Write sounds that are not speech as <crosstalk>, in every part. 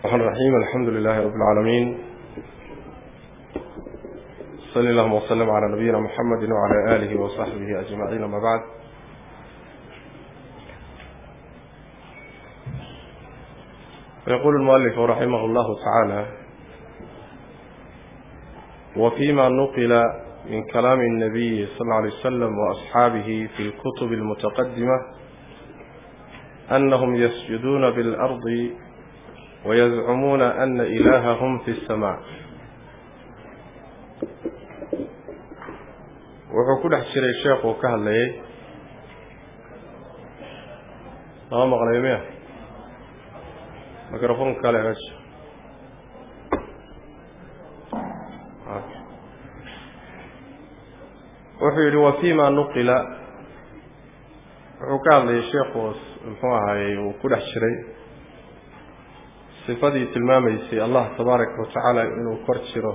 الرحمن الرحيم الحمد لله رب العالمين صلى اللهم وسلم على نبينا محمد وعلى آله وصحبه أجمعين ما بعد يقول المؤلف رحمه الله تعالى وفيما نقل من كلام النبي صلى الله عليه وسلم وأصحابه في الكتب المتقدمة أنهم يسجدون بالأرض wayazcumuuna ana ilaahahum fi اsamaa wuxuu ku dhex jiray sheekuu ka hadlayay lama maqlay miya mikrofon kale raj wuxuu yidhi wa fii nuqila wuxuu ka hadlayay sheekhuus muxuu ahaayey uu ku dhex jiray sifadii tilmaamaysay allah tabaaraka watacaala inuu kor jiro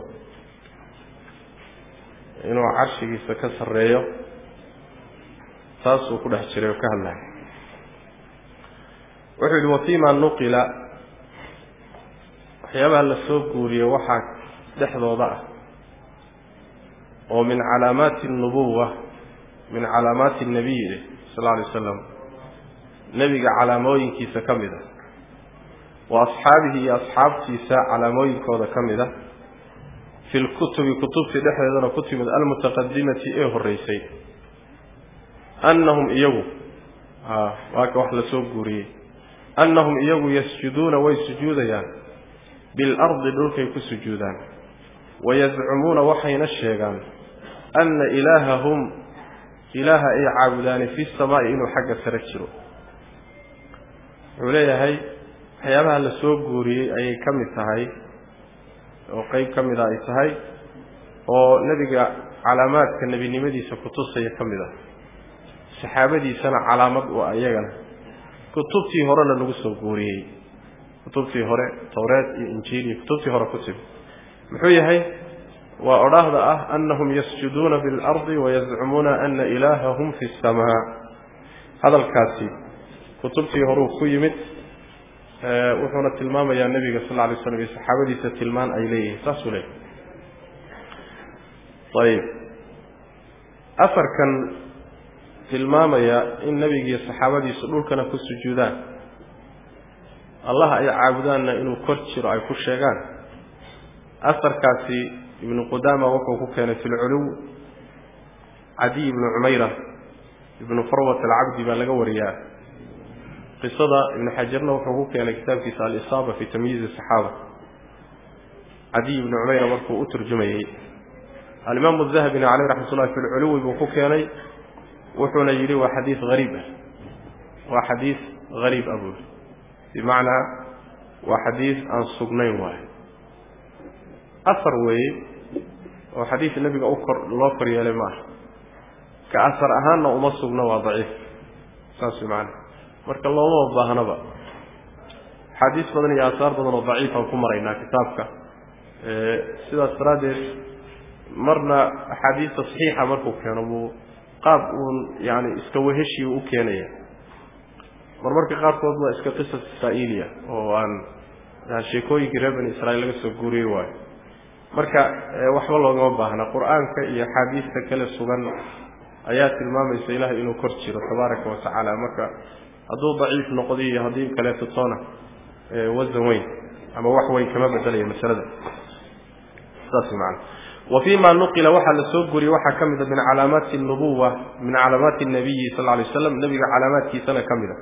inuu carshigiisa ka sarreeyo taasuu ku dhex jiray oo ka hadlaya wuxuu yidhi wafima nuqila waxyaabaha la soo guuriyey waxaa dhexdooda ah oo min calaamaati الnubuwa min calaamaati الnabiy sal lla alay slam nebiga calaamooyinkiisa ka mid a wa asxaabihi iyo asxaabtiisa calaamooyinkooda ka mid a fi lkutubi kutubtii dhexdeedana ku timid almutaqadimati ee horeysay annahum iyagu waa ka wax la soo guuriyey. Annahum iyagu yasjuduuna way sujuudayaan. Bilardi dhulkay ku sujuudaan. Wayazcumuuna waxayna sheegaan anna ilaahahum ilaaha ay caabudaani fi samaa'i inuu xagga sare jiro. Wuxuu leeyahay waxyaabaha la soo guuriyey ayay ka mid tahay oo qeyb ka mida ay tahay oo nebiga calaamaadka nebinimadiisa kutusaya ka mid ah. Saxaabadiisana calaamad u iyagana. Kutubtii horena lagu soo guuriyey. Kutubtii hore towreed iyo injiil iyo kutubtii hore ku timi muxuu yahay? Waa odhaahda ah annahum yasjuduuna biاlardi wayazcumuuna ana ilaahahum fi اsamaa hadalkaasi kutubtii horuu ku yimid wuxuuna tilmaamayaa nebiga sal lla lay slam iyo saxaabadiisa tilmaan ay leeyihiin. Saasuu leeyahy ayib. Afarkan tilmaamaya in nebigiiyo saxaabadiisu dhulkana ku sujuudaan. Allah ay caabudaanna inuu kor jiro ay ku sheegaan. Afarkaasi ibnu qudaama wuxuu ku keenay fi lculuw cadiy ibnu cumayra ibnu farwat alcabdi baa laga wariyaa qisada ibnu xajarna wuxuu ku keenay kitaabkiisa alisaaba fi tamyiizi saxaaba cadiy ibnu cumayra markuu u turjumayey alimaamu dahabina caleyh raxmat ullahi fi lculuwi buu ku keenay wuxuuna yidhi waa xadiis hariib ah. Waa xadiis hariib ah buui bimacnaa waa xadiis aan sugnayn waayo afar weeye oo xadiis nebiga u kor loo ma aha ka asar ahaanna uma sugno waa daciif. Saas way macana marka looma baahnaba axaadiis badan iyo aasaar badan oo daciifaan ku maraynaa kitaabka. Sidaas daraaddeed marna axaadiista saxiixa markuu keeno buu qaab uun yani iska weheshii u keenaya. Marmarka qaarkood waa iska qisas israa'iiliya oo aan sheekooyinkii reer bani israiil laga soo guuriyey waayo. Marka waxba loogama baahna. Qur'aanka iyo axaadiista kale sugan ayaa tilmaamaysa ilahay inuu kor jiro tabaaraka wa marka hadduu daciif noqdo iyo haddii kaleeto toona wasan weyn ama wax weyn kama bedelaya masalada. Saas maana wa fii ma nuqila waxaa la soo guriyey waxaa ka mida min calaamaati nubuwa min calaamaati nabiyi sal lay slam nebiga calaamaadkiisana ka mida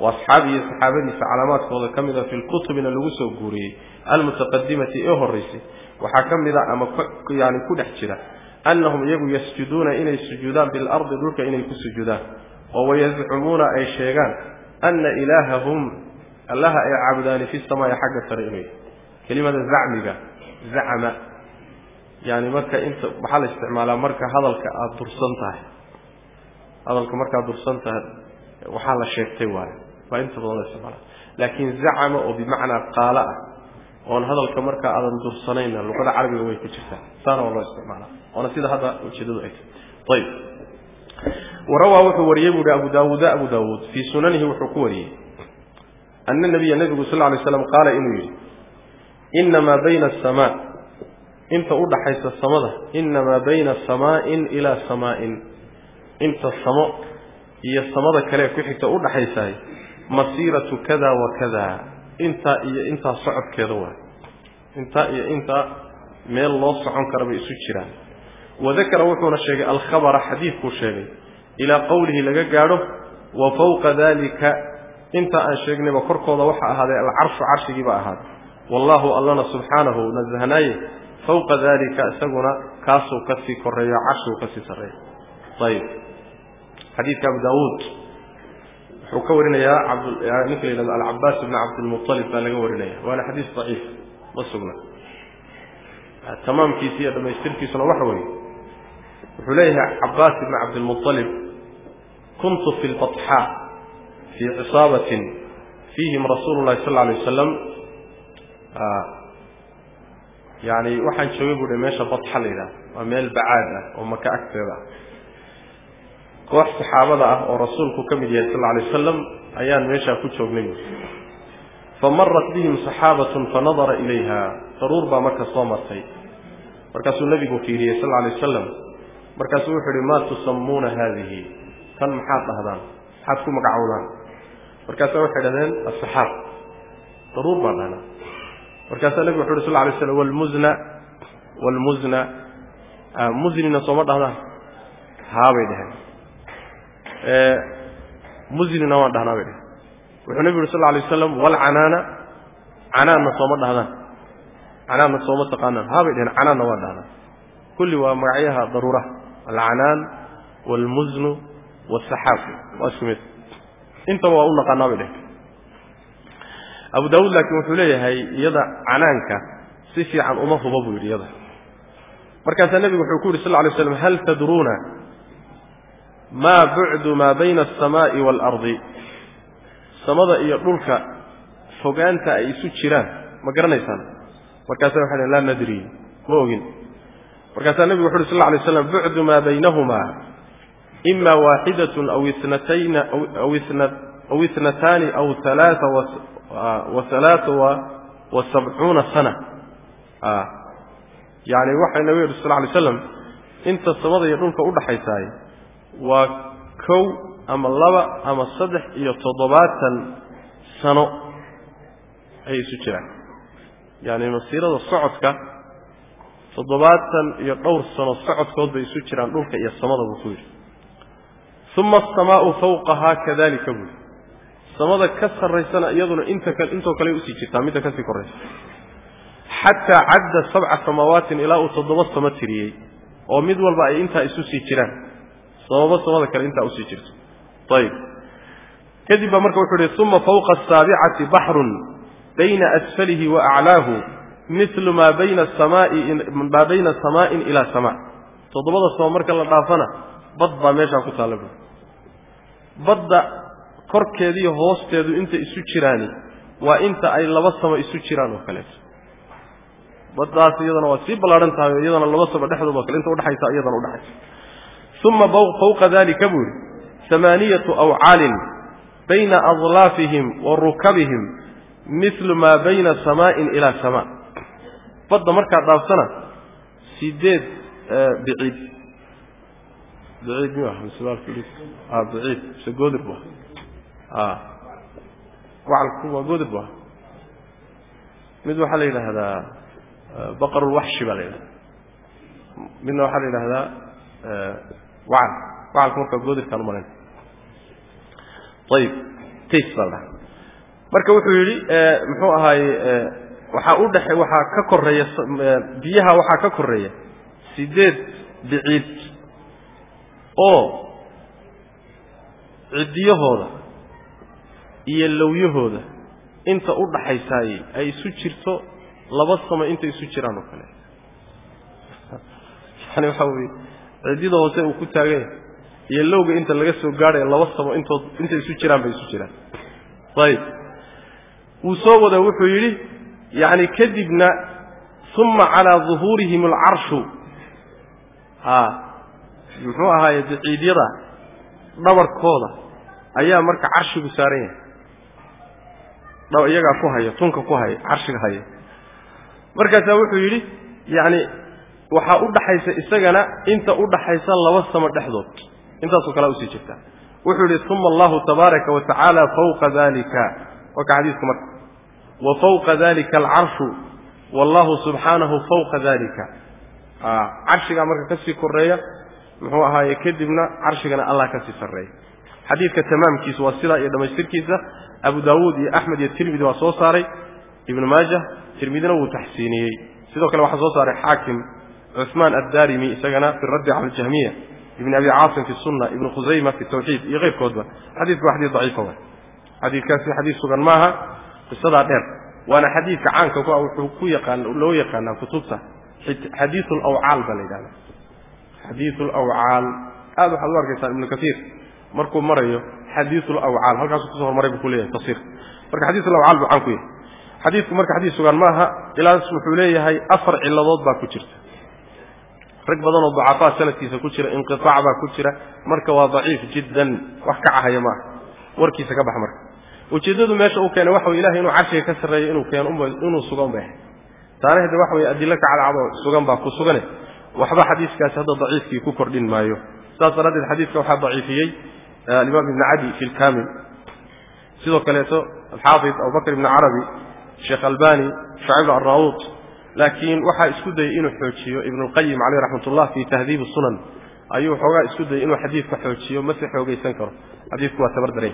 wa asxaabihi saxaabadiisa calaamaadkooda ka mida fi lkutubina lagu soo guuriyey almutaqadimati ee horeysay waxaa ka mida ama yani ku dhex jira annahum iyagu yasjuduuna inay sujuudaan bilardi dhulka inay ku sujuudaan oo wayazcumuuna ay sheegaan ana ilaahahum allaha ay caabudaani fi samaai xagga sare inuu yahay kelimada zacmiga zacma yani marka inta waxaa la isticmaalaa marka hadalka aada dursan tahay hadalka markaad dursan tahay waxaa la sheegtay waayo waa inta badan la isticmaala laakiin zacama oo bimacnaa qaalo ah oon hadalka markaa aadan dursanayna luqada carabiga way ku jirtaa saana waa loo isticmaala waana sida hadda ujeedadu ay tahy ayib warawaa wuxuu wariyey buuhi abu daawuuda abu daawuud fii sunanihi wuxuu ku wariyey. Ana nabiya nabigu sal lay slam qaala inuu yidhi inamaa bayna asamaa inta u dhaxaysa samada inamaa bayna samaa'in ilaa samaa'in inta samo iyo samada kale ku xigta u dhaxaysahay masiiratu kada wa kada intaa iyo intaa socodkeeda waay intaa iyo intaa meel loo socon kara bay isu jiraan. Wadakara wuxuuna sheegay alkhabara xadiidkuu sheegay ilaa qowlihi laga gaadho wa fawqa dalika inta aan sheegnayba korkooda waxa ahaaday alcarshu carshigiiba ahaaday wallaahu allana subxaanahu nasahnaaye fawqa dalika isaguna kaasuu ka sii koreeyo carshiguu ka sii sarreeya ayib xadiidka abu daawuud wuxuu ka warinayaa ninka la yihahdo alcabaas ibni cabdilmualib baa laga warinaya. Waana xadiis daciif ma sugna. Tamaamkiisa iyo dhammaystirkiisuna waxa weeye wuxuu leeyahay cabaas ibni cabdilmualib kuntu fi lbaxaa fii cisaabatin fiihim rasuulu llahi sal alay wasalam yani waxaan joogay bu meesha badxa la yidhaha waa meel bacaad ah oo maka agteeda ah. Koox saxaabada ah oo rasuulku ka mid yahay sal alay wasalam ayaan meeshaa ku joognay buui famarat bihim saxaabatun fanadara ilayha daruur baa marka soo martay. Markaasuu nebigu fiiriyey sal alay wasalam markaasuu wuxuu ihi maa tusammuuna haadihi. Tan maxaad dhahdaan? Maxaad ku magacowdaan? Markaasa waxay dhahdeen asaxaab daruur baan dhahnaa markaasaa nebigu wuxu uhi sal alay slam walmuzna walmuzna. Muznina sooma dhahdaan? Haabay dheheen muznina waan dhahnaa bay dheheen wuxuu nebigu yuri sal alay wasalam walcanaana canaanna sooma dhahdaan. Canaanna sooma taqaanaan. Haabay dheheen canaanna waan dhahnaa. Kulli waa magacyaha daruuraha alcanaan waalmuznu wasaxaab waa isku mid intaba waa u naqaanaa bay dheheen abu daawuud laakiin wuxuu leeyahay iyada canaanka si fiican uma huba buu yidhi iyada markaasaa nebigu wuxuu ku yidhi sal lla slam hal tadruuna maa bucdu maa bayna alsamaa'i waalardi samada iyo dhulka fogaanta ay isu jiraan ma garanaysaan markaasa waxay dhhen laa nadri ma ogin markaasaa nebigu wuxu uhi sal alay slam bucdu maa baynahumaa ima waaxidatun aw itnatayna aw itna aw itnataani aw halaaa wa halaaa wa sabcuuna sana. Yani waxay nabigu yidhi sal alay slam inta samada iyo dhulka udhaxaysaay waa kow ama laba ama saddex iyo toddobaatan sano ayay isu jiraan. Yaani masiirada socodka toddobaatan iyo dhowr sano socodkood bay isu jiraan dhulka iyo samada buu ku yidhi. Uma asamaau fawqahaa kadalika buuri samada ka sarraysana iyaduna inta kale intoo kale u sii jirtaa midda ka sii koraysa. Xataa cadda sabca samawaatin ilaa uu toddoba samo tiriyey oo mid walba ay intaa isu sii jiraan. Sababo samada kale intaa u sii jirto. Ayib kadib baa marka wuxuu ihi uma fawqa asaabicati baxrun bayna asfalihi wa aclaahu milu maa bayna samaai maa bayna samaa'in ilaa samaa. Toddobada samo marka la dhaafana bad baa meeshaa ku taalla buui badda korkeediiyo hoosteedu inta isu jiraani waa inta ay laba samo isu jiraan oo kaleeto. Baddaas iyadana waa sii ballaadhan tahay oo iyadana laba samo dhexdooda kale inta udhexaysa iyadana udhexaysa uma fawqa dalika buu yihi amaaniyatu awcaalin bayna adlaafihim wa rukabihim milu maa bayna samaa'in ilaa samaa badda markaad dhaafsana sideed biciid biciid miyu ah mise biciid mise goodir bu ah. Wacalku waa goodir bu ah mid waxaa la yidhaahdaa baqarulwaxshi baa la yidhahda midna waxaa la yidhahdaa wacal. Wacalka markaa goodirkaan umalayn ayib tays baa la dhaha marka wuxuu yidhi muxuu ahaaye waxaa u dhexe waxaa ka koreeya biyaha waxaa ka koreeya sideed biciid oo ciddiyahooda iyo lowyahooda inta u dhaxaysaayey ay isu jirto laba samo intay isu jiraan oo kale. <laughs> Yani waxaa weye ciddida hoose uu ku taaganya iyo lowga inta laga soo gaadhaya laba samo intood intay isu jiraan bay isu jiraan. Ayib. Wuu soo wada wuxuu yidhi yacni kadibna uma calaa duhuurihim alcarshu. A muxuu ahaaye daciidyada dhabarkooda ayaa marka carshigu saaran yahay. Iyagaa ku haya tunka ku haya carshiga haya. Markaasaa wuxuu yidhi yacni waxaa u dhaxaysa isagana inta u dhaxaysa laba samo dhexdood. Intaasoo kalea u sii jirta. Wuxuu yidhi uma allahu tabaaraka wa fawqa dalika waa ka xadiiska marka wa fawqa dalika alcarshu wallahu subxaanahu fawqa dalika carshigaa marka ka sii koreeya muxuu ahaaye kadibna carshigana allah ka sii sarreeya. Xadiidka tamaamkiisa waa sidaa iyo dhammaystirkiisa. Abu daawuud iyo axmed iyo tirmidi waa soo saaray. Ibnu maajah tirmidina wuu taxsiiniyey. Sidoo kale waxaa soo saaray xaakim cuثmaan addarimi isagana fi raddi cala aljahmiya ibn abi caasim fi sunna ibn khusayma fi tawxiid iyo keyrkoodba xadiidku waa xadiis daciifa wa xadiidkaasi xadiis sugan maaha qisadaa dheer. Waana xadiidka caanka ku ah wuxuu ku yaqaan loo yaqaanaa kutubta. Xadiiu lawcaal baa la yidhahda xadiiu lawcaal aad waxaad u arkaysaa ibnu kaiir markuu marayo xadiiu lawcaal halkaasuu ku soo hormaray buu ku leeyahay tafsiir. Marka xadiiu lawcaal buu caan ku yahay. Xadiidku marka xadiis sugan maaha ilaas wuxuu leeyahay afar ciladood baa ku jirta. Rag badan oo dacafaa sanadkiisa ku jira inqiaac baa ku jira. Marka waa daciif jiddan wax ka cahaya maaha. Warkiisa ka bax marka ujeeddadu meesha uu keenay waxa wey ilahay inuu carshiga ka sarreeyo inuu keeno inuu sugan bay ahay taana hade waxa weye adilo ka cadcado sugan baa ku sugane. Waxba xadiiskaasi hadda daciifkii ku kordhin maayo. Saas daraaddeed xadiidka waxaa daciifiyey alimaam ibn cadi fi lkamil sidoo kaleeto alxaafid abubakr ibn carabi sheekh albani shacib arnaut laakiin waxaa isku dayey inuu xoojiyo ibn اlqayim caleyh raxmat ullah fi tahdiib sunan. Ayuu xoogaa isku dayey inuu xadiidka xoojiyo mase xoogaysan karo. Xadiidku waa tabardaray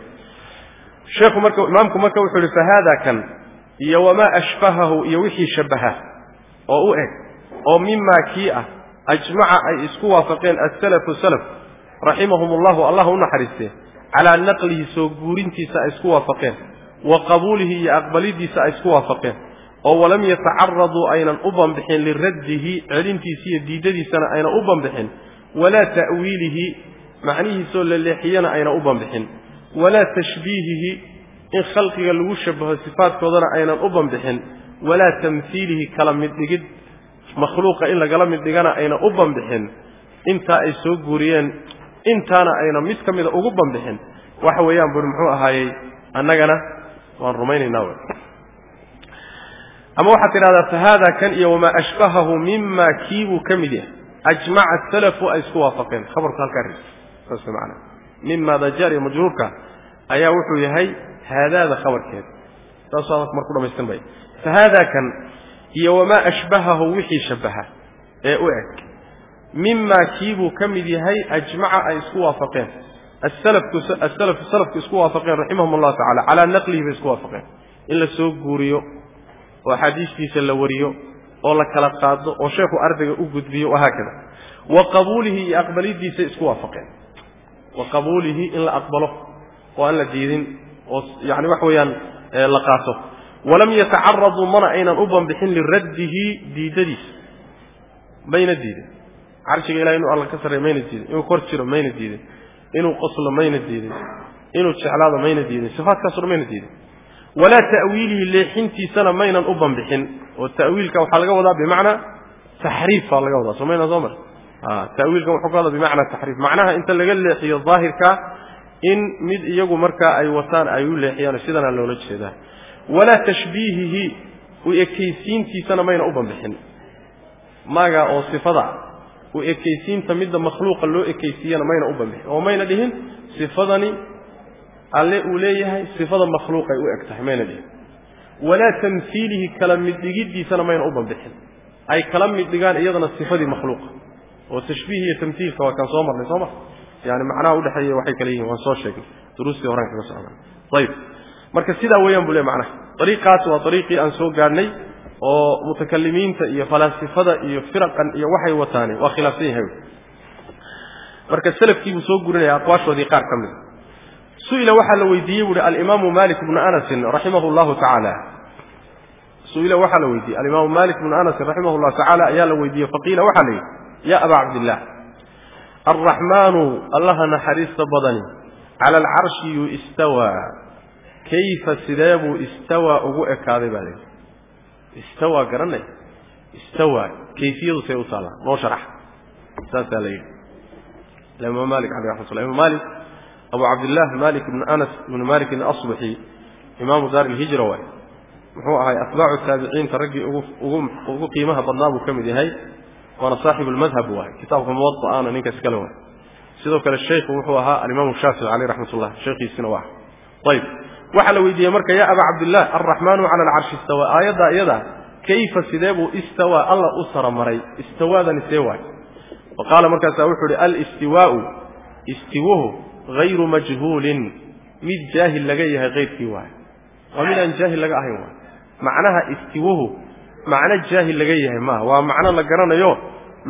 sheekhu marka imaamku marka wuxuu yihi fahada kan iyo wamaa ashbahahu iyo wixii shabaha oo u eg oo mimaa kii ah ajmaca ay isku waafaqeen asalafu salaf raximahum ullahu allah u naxariistee calaa naqlihi soo guurintiisa ay isku waafaqeen wa qabuulihi iyo aqbalidiisa ay isku waafaqeen oo walam yatacaraduu aynan u banbixin liraddihi celintiisa iyo diidadiisana aynan u banbixin walaa ta'wiilihi macnihiisoo la leexiyana aynan u banbixin walaa tashbiihihi in khalqiga lagu shabaho sifaadkoodana aynan u banbixin walaa tamhiilihi kala mid dhigid makhluuqa in lagala mid dhigana aynan u banbixin intaa ay soo guuriyeen intaana ayna mid ka mida ugu banbixin. Waxa weeyaan buri muxuu ahaayey annagana waan rumaynaynaa w ama waxaad tidhahdaa fahaada kan iyo wamaa ashbahahu mima kiibuu ka mid yahay. Ajmaca salafu ay isku waafaqeen. Khabarku halkaa ris saas maana mima dajaar iyo majruurka ayaa wuxuu yahay haadaada khabarkeeda saasuu marku dhamaystin bay. Fahaada kan iyo wamaa ashbahahu wixii shabaha ee u eg. Mima kiibuu ka mid yahay ajmaca ay isku waafaqeen. Salafku isku waafaqeen raximahum allahu tacala calaa naqlihi bay isku waafaqeen. In la soo guuriyo oo axaadiistiisa la wariyo oo la kala qaado oo sheekhu ardayga u gudbiyo wahaakada wa qabuulihi iyo aqbalidiisay isku waafaqeen wa qabuulihi in la aqbalo oo aan la diidin oo yani waxa weeyaan la qaato. Walam yatacaraduu mana aynan u banbixin liraddihi diidadiisa mayna diidin. Carshiga ilahay inuu alla ka sarreey mayna diidin. Inuu kor jiro mayna diidin. Inuu qoslo mayna diidin. Inuu jeclaado mayna diidin. Sifaadkaaso mayna diidin. Walaa ta'wiilihi leexintiisana maynan u banbixin. Oo ta'wiilka waxaa laga wadaa bimacnaa taxriif baa laga wadaa. Soo mayna soo mar ta'wiilkan wuxuu ka wadaa bimacnaa taxriif. Macnaha inta laga leexiyo daahirka in mid iyagu markaa ay wataan ay u leexiyaan sidanaa loola jeedaa. Walaa tashbiihihi u ekaysiintiisana mayna u banbixin maaga oo sifada u ekaysiinta midda makhluuqa loo ekaysiiyana mayna u banbixin oo mayna dhihin sifadani alle uu leeyahay sifada makhluuqay u eg tahay mayna dhihin. Walaa tamhiilihi kala mid dhigiddiisana mayna u banbixin ay kala mid dhigaan iyadana sifadii makhluuqa oo tashbiih iyo tamhiilka waa kaan soo marnay soo ma yani macnaha udhexeeya waxay kale yihiin waan soo sheegnay. Duruustii horan kaga socda ayib marka sidaa weeyaan buu le macnaha. Ariiqaas waa ariiqii aan soo gaadhnay oo mutakalimiinta iyo falaasifada iyo firaqan iyo waxay wataane waa khilaafsan yahay marka salafkiibuu soo gurinaya aqwaashoodii qaar ka mida su'ila waxaa la weydiiyey buuhi alimaamu malik bnu anasin raximah llahu tacaala su'ila waxaa la weydiiyey. Alimaamu malik bnu anasin raximah llahu tacaala ayaa la weydiiyey faqiila waxaa la yidhi ya abaa cabdillah alraxmaanu allaha naxariista badani cala alcarshi yuu istawaa kayfa sidee buu istawaa ugu ekaaday baa layidhi istawaa garanay? Istawaa kayfiyadu say u taallaa noo sharax. Saasaa la yidhi. Imaam malik aleyh raxmat llah imam malik abu cabdillah malik ibnu anas ibnu malik asbaxi imaamu daar ilhijra waay. Muxuu ahay atbaacu taabiciinta raggii ugu qiimaha badnaa buu ka mid yahay waana saaxibu lmadhab waay kitaabka muwadaana ninka iskale waay sidoo kale sheikhu wuxuu ahaa alimaamu shaafici caleyh raxmat ullah sheekhiisina waa. Ayib waxaa la weydiiyey marka ya aba cabdillah alraxmaanu cala alcarshi istawa. Aayaddaa iyada kayfa sidee buu istawaa alla u saramaray? Istawaadani see waay. Wa qaala markaasaa wuxuu ihi alistiwaau istiwuhu hayru majhuulin. Mid jaahil laga yahay keyrkii waay. Waa mid aan jaahil laga ahayn waay. Macnaha istiwuhu macno jaahil laga yahay maaha. Waa macno la garanayo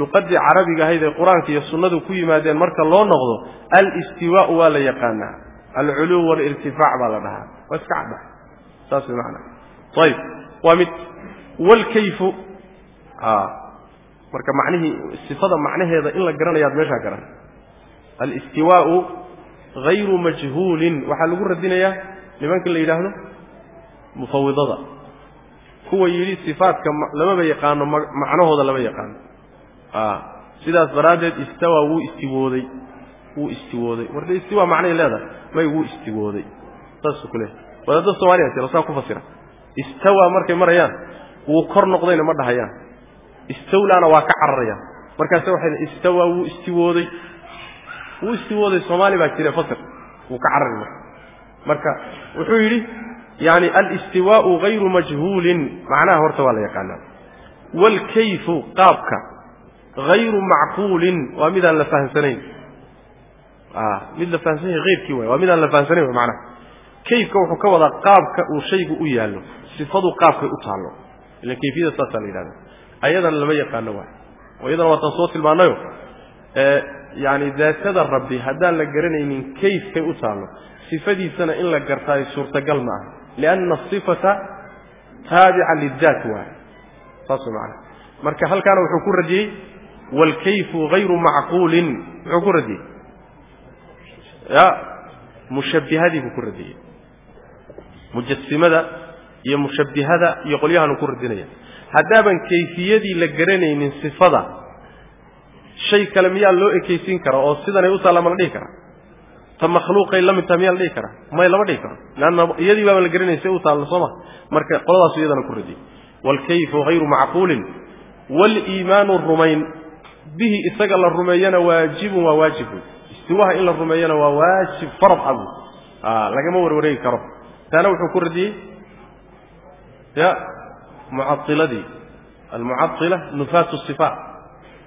luqadii carabiga ahayd ee qur'aanka iyo sunnadu ku yimaadeen marka loo noqdo alistiwaau waa la yaqaanaa. Alculuw walirtifaac baa la dhahaa. Waa iska cadda. Saas macnaa ayib waa mid walkayfu. Marka macnihii sifada macnaheeda in la garanayaad meeshaa garan. Alistiwaau hayru majhuulin. Waxaa lagu radinayaa nimanka la yidhaahdo? Mufawidada kuwa yidhi sifaatka lamaba yaqaano macnahooda lama yaqaano. Sidaas daraaddeed istawa wuu istiwooday wuu istiwooday. Warde istiwa macnay leedahay may wuu istiwooday. Saasuu ku leehay wadaadda soomaliya jira saa ku fasira. Istawa markay marayaan wuu kor noqdayna ma dhahayaan. Istawlaana waa ka cararayaan. Markaase waxay istawa wuu istiwooday. Wuu istiwooday soomaali baa jire fasir. Wuu ka carari marka. Marka wuxuu yidhi yani alistiwaau hayru majhuulin macnaha horta waa la yaqaanaa. Waalkayfu qaabka hayru macquulin waa midaan la fahamsanayn mid la fahamsan yahay hayrkii waay waa midaan la fahamsanayn way macnaha. Kayfka wuxuu ka wadaa qaabka uu shaygu u yaallo sifadu qaabkay u taallo. Ilan kayfiyada saasaa la yidhahda ayadana lama yaqaano waay. Oo iyadana waataan soo tilmaanayo yani daatada rabbi haddaan la garanaynin kayfkay u taallo sifadiisana in la gartaayo suurtagal ma aha lianna asifata taabica lidaat waay saas way macnaha marka halkaana wuxuu ku radiyey waalkayfu hayru macquulin muxuu ku radiyey ya mushabbihadii buu ku radiyey mujasimada iyo mushabbihada iyo qolyahaanu ku radinaya haddaaban kayfiyadii la garanaynin sifada shay kale miyaa loo ekaysiin kara oo sidanay u taalla ma dhihi karaa ta makhluuqay la mid taha miyaa la dhihi karaa? May lama dhihi karo leanna iyadii baaba la garanaysa u taalla soo ma? Marka qoladaasu iyadana ku radiyey waalkayfu hayru macquulin. Waaliimaanu rumayn. Bihi isaga la rumeeyana waajibun waa waajib. Wey istiwaha in la rumeeyana waa waajib farad abu. Lagama warwareegi karo. Taana wuxuu ku radiyey ya mucailadii almucaila nufaatu sifaat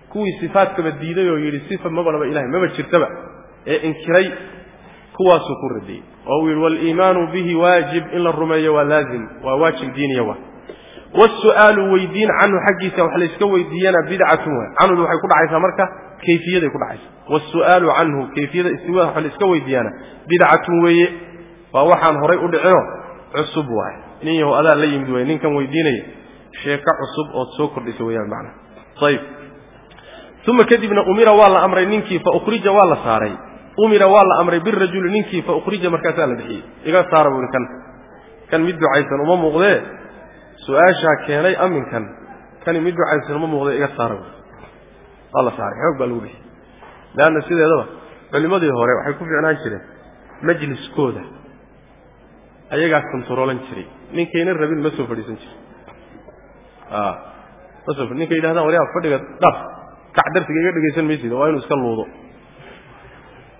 kuwii sifaatkaba diiday oo yidhi sifa mabalaba ilahay maba jirtaba. Ee inkiray kuwaasuu ku radiyey oo uu yidhi waaliimaanu bihi waajib in la rumeeyo waa laazim waa waajib diiniya wa wasu'aalu weydiin canhu xaggiisa wax layska weydiiyana bidcatun waay canhudu waxay ku dhacaysaa marka? Kayfiyaday ku dhacaysa. Wasu'aalu canhu kayfiyada istiwada wax layska weydiiyaana bidcatun weeye. Waa waxaan horay u dhicino? Cusub waay nin yahow adaa la yimid way ninkan weydiinaya. Sheeko cusub ood soo kordhisa weyaan macnaha ayib uma kadibna umira waa la amray ninkii fa ukhrija waa la saaray umira waa la amray birajuli ninkii fa ukhrija markaasaa la bixiyey. Iga saara buuhi kan kan mid ducaysan uma muuqdee? Su'aashaa keenay aminkan. Kani mid ducaysan uma muuqdee iga saara buui waa la saaray xoog baa lagu bixiyey. Leanna sideedaba culimmadii hore waxay ku ficnaan jireen majliskooda. Ayagaa kontaroolan jiray. Ninkayna rabin ma soo fadhiisan jiri ma soo ninka yidhahdaan waryaa fadhiga dhaf kac darsiga iga dhegaysan maysid waa inuu iska luudo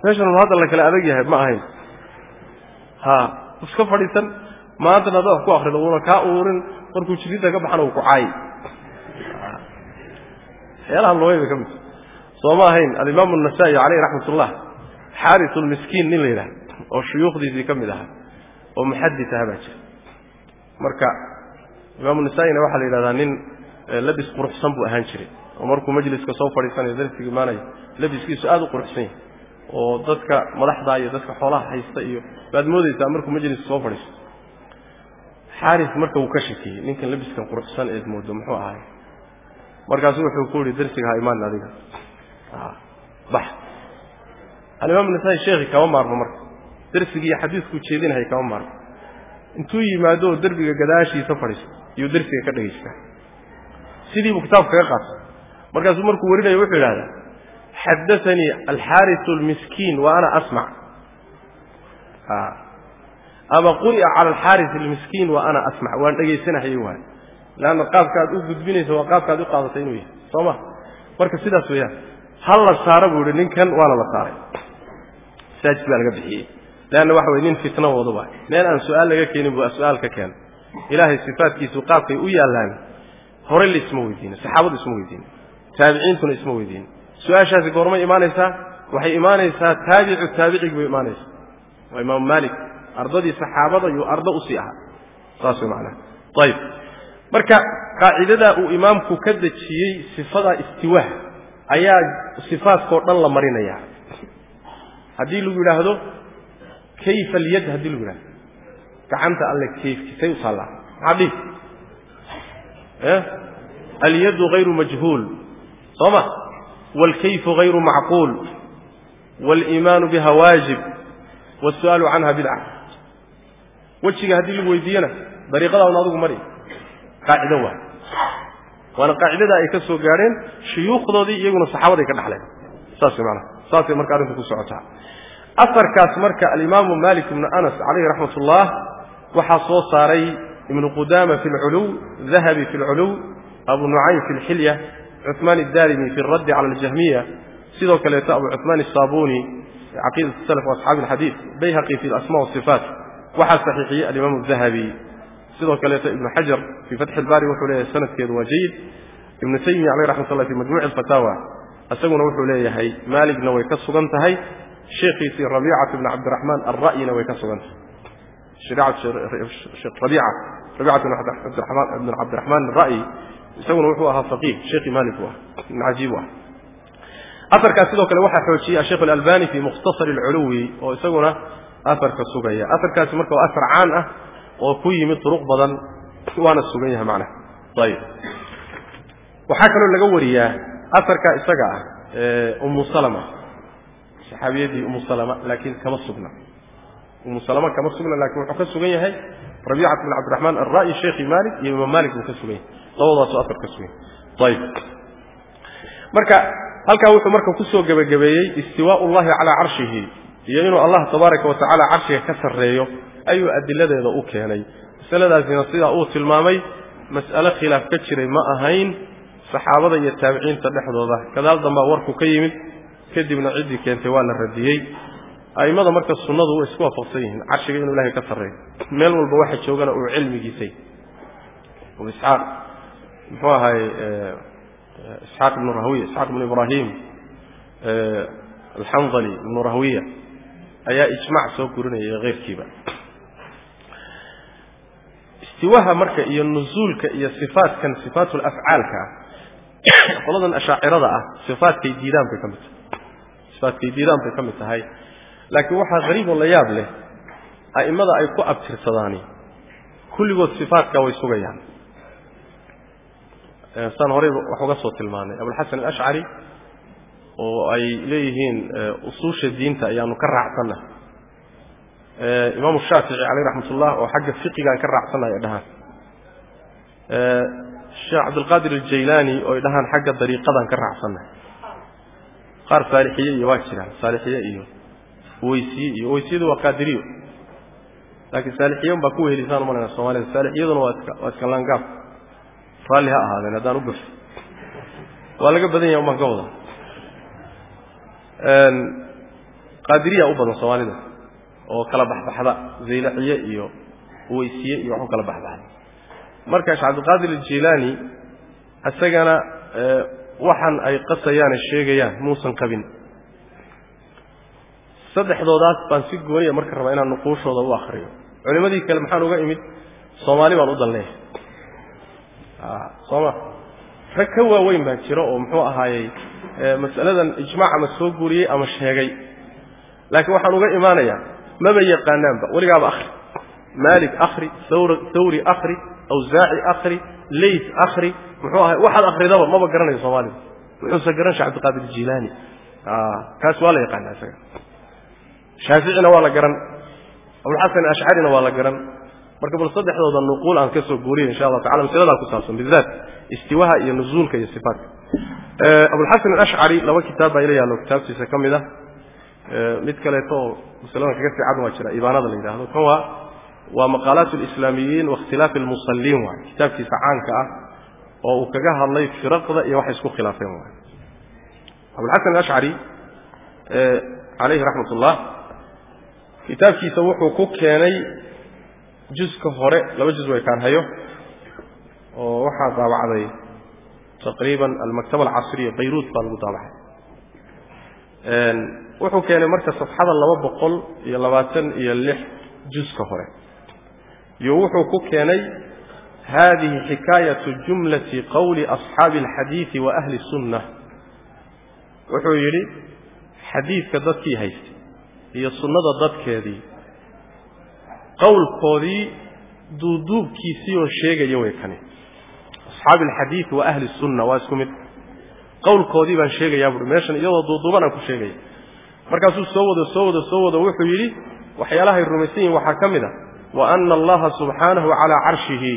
meeshan hadda la kale adag yahay ma ahayn. Ha iska fadhiisan. Maantana haddaad wax ku akrido uuna kaa ururin markuu jiridda ka baxana uu ku caayi. Waxyaalaha looyada ka mid. Soo ma ahayn alimaamu anasaa'i caleyh raxmat ullah xaarisulmiskiin nin la yidhaha oo shuyuukhdiisii ka mid ahaa oo muxadis aha baa jira. Marka imaamu nasaa-ina waxaa la yidhahdaa nin labis quruxsan buu ahaan jiray oo markuu majliska soo fadhiisanayo darsiga imaanayo labiskiisu aada u quruxsan yahay oo dadka madaxda iyo dadka xoolaha haysta iyo baad moodaysaa markuu majliska soo fadhiisto. Xaaris marka wuu ka shakiyey ninkan labiskan quruxsan eed moodo muxuu ahaay markaasuu wuxuu ku yihi darsiga ha imaan adiga. Bax. Alimaam nasaa-i sheekhi kama maarmo marka. Darsigii iyo xadiiskuu jeedinahay kama maarmo. Intuu yimaado derbiga gadaashiisa fadhiisto iyuu darsiga ka dhegaystaa sidii buu kitaabka kaga qaatay markaasuu markuu warinayo wuxuu yidhahdaa xadaanii alxaarisu almiskiin wa ana asmac ama quri'a cala alxaaris almiskiin wa ana asmac waan dhegaysanahayay waay leanna qaabka aad u gudbinaysa waa qaabka aad u qaadatay inuu yahay soo ma marka sidaas weeyaan hal la saara buu ihi ninkan waana la saaray masaajid baa laga bixiyey leanna waxa weye nin fitno wado waay meel aan su'aal laga keenin buu su'aal ka keenay ilaahay sifaadkiisu qaabkay u yaallaan horey la isma weydiinin saxaabadu isma weydiinin taabiciintuna isma weydiinin su'aashaasi goormay imaanaysaa? Waxay imaanaysaa taabicu taabicig bay imaanaysaa. Waa imaamu maalik ardadii saxaabada yuu ardo u sii ahaa. Saas way macnaha ayib marka qaacidadaa uu imaamku ka dejiyey sifadaa istiwaah ayaa sifaadkao dhan la marinaya haddii lagu yidhaahdo kayfa alyad haddii lagu yidhahdo gacanta alle kayfkisay u taallaa. Maxaa dhihi? Alyadu hayru majhuul. Soo ma hayru macquul waaliimaanu biha waajib waasu'aalu canha bidca wejiga haddii lagu weydiiyena dariiqadaadna adugu mari qaacido waay waana qaacidada ay ka soo gaadheen shuyuukhdoodii iyaguna saxaabaday ka dhaxleen saas way maanaha saasay marka arrinku ku socotaa afarkaas marka alimaamu malik ibnu anas calayhi raxmat ullah waxaa soo saaray ibnu qudaama fi lculuw dahabi fi lculuw abu nucaym fi lxilya cuثmaan الdarimi fi اraddi cala اljahmiya sidoo kaleeto abu cuثmaan الsaabuni caqiidat salaf waasxaabi اlxadiid bayhaqi fi alasma wasifaat waxaa saxiixiyey alimaam الdahabi sidoo kaleeto ibnu xajar fii fatxi اlbaari wuxuu leeyahay sanadkeedu waa jayid ibnu taymiya caleyh raxmat ullah fi majmuuci اlfataawa isaguna wuxuu leeyahay maaligna way ka sugan tahay sheekhiisii rabiicat ibn cabdiraxmaan alra'yina way ka sugan tahay rabiica rabiicat ibn cabdiraxmaan alra'yi isaguna wuxuu ahaa faqiih sheekhi maalik u ah ibn cajiib u ah aarkaas sidoo kale waxaa xoojiyey asheikh alalbani fi mukhtasar alculuwi oo isaguna aarka sugaya. Aarkaasi marka waa aar caan ah oo ku yimid duruq badan waana sugan yahay macnaha. Ayib. Waxaa kaloo laga wariyaa aarka isaga ah umu salama saxaabiyadii umu salama laakiin kama sugna umu salama kama sugna laakiin wuxuu ka sugan yahay rabiicat bin cabdiraxmaan alra'yi sheekhi malik iyo imaam malik buu ka sugan yahay labadaasu afar ka sugan yahay ayib marka halkaa wuxuu marka ku soo gebagabeeyey istiwaau llahi calaa carshihi iyo inuu allah tabaaraka wa tacala carshiga ka sarreeyo ayuu adiladeeda u keenay. Masaladaasina sidaa uu tilmaamay mas'ale khilaaf ka jiray ma ahayn saxaabada iyo taabiciinta dhexdooda. Gadaal dambaa warku ka yimid kadibna ciddii keentay waa la radiyey a'immada marka sunnadu way isku waafaqsan yihiin carshiga inuu ilahay ka sarreeyo. Meel walba waxa joogana uu cilmigiisay. Abu isxaaq muxuu ahay isxaaq ibnu rahwiya isxaaq ibnu ibraahim alxandali ibnu rahwiya ayaa ijmac soo gurinaya keyrkiiba istiwaha marka iyo nuzuulka iyo sifaatkan sifaatu lafcaalka ah <coughs> qoladan ashaacirada ah sifaatkay diidaan ka mid tahay. Sifaatkay diidaan bay ka mid tahay laakiin waxaa hariib oo la yaab leh a'immada ay ku abtirsadaani kulligood sifaatka way sugayaan. Saan horey wax uga soo tilmaanay. Abulxasan alashcari oo ay leeyihiin usuusha diinta ayaanu ka raacsanna imaamu shaafici caleyh raxmat ullah oo xagga fiqigaan ka raacsannahay ay dhahaan. Sheekh cabdilqaadir aljaylaani oo dhahaan xagga dariiqadaan ka raacsannahay qaar saalixiye iyo waa jiraan saalixiye iyo uweysiye iyo uweysiyadu waa qaadiriyo laakiin saalixiye un baa ku wehelisaan umalana soomaalida saalixiyaduna waa iska laangaab raalli ha ahaadeen haddaan u gafo waa laga badan yahay umaan ka wada qaadiriya u badan soomaalida oo kala baxbaxda zaylaciye iyo uweysiye iyo waxu kala baxbaxda marka sheekh cabdilqaadir aljilaani isagana waxaan ay qasayaane sheegayaan muusan qabin saddexdoodaas baan si gooniya marka rabaa inaan nuquushooda u akriyo culimadii kale maxaan uga imid soomaali baan u dalnay. Sooma. Rag ka waaweyn baa jira oo muxuu ahaayey mas'aladan ijmaac ama soo guuriyey ama sheegay. Laakiin waxaan uga imaanayaa maba yaqaanaanba weligaaba akhri. Maalik akhri thawri akhri awsaaci akhri leyt akhri muxuu ahay waxaad akhridaba maba garanayo soomaalida wuxuuse garan shee cabdiqaadir jilaani kaas waa la yaqaana isaga shaaficina waa la garan. Abulxasan ashcarina waa la garan. Marka bal saddexdooda nuquul aan ka soo guuriya insha allah tacala masaladaa ku saabsan bidaat istiwaha iyo nuzuulka iyo sifaatka abulxasan alashcari laba kitaab baa ila yaallo kitaabtiisa ka mid ah. Mid kaleeto oo masaladan kaga sii cad waa jira ibaanada la yidhahdo kan waa waa maqaalaat alislaamiyiin waاkhtilaafi almusalliin waay kitaabkiisa caanka ah oo uu kaga hadlay firaqda iyo waxay isku khilaafeen waay abulxasan alashcari calayhi raxmat ullah kitaabkiisa wuxuu ku keenay juska hore laba juz way kaan hayo oo waxaa daabacday taqriiban almaktaba alcasriya bayruut baa lagu daabacay. Wuxuu keenay marka safxada laba boqol iyo labaatan iyo lix juska hore iyo wuxuu ku keenay hadihi xikaayatu jumlati qowli asxaabi alxadiidi wa ahli sunna wuxuu yidhi xadiidka dadkii haystay iyo sunnada dadkeedii qowlkoodii duuduubkiisii oo sheegaya way kani. Asxaabi alxadiid wa ahli sunna waa isku mid. Qowlkoodii baan sheegayaa buui meeshan iyadoo duuduuban aan ku sheegaya. Markaasuu soo wado soo wado soo wado wuxuu yidhi waxyaalahay rumaysan yihiin waxaa ka mid a wa ana allaha subxaanahu calaa carshihi.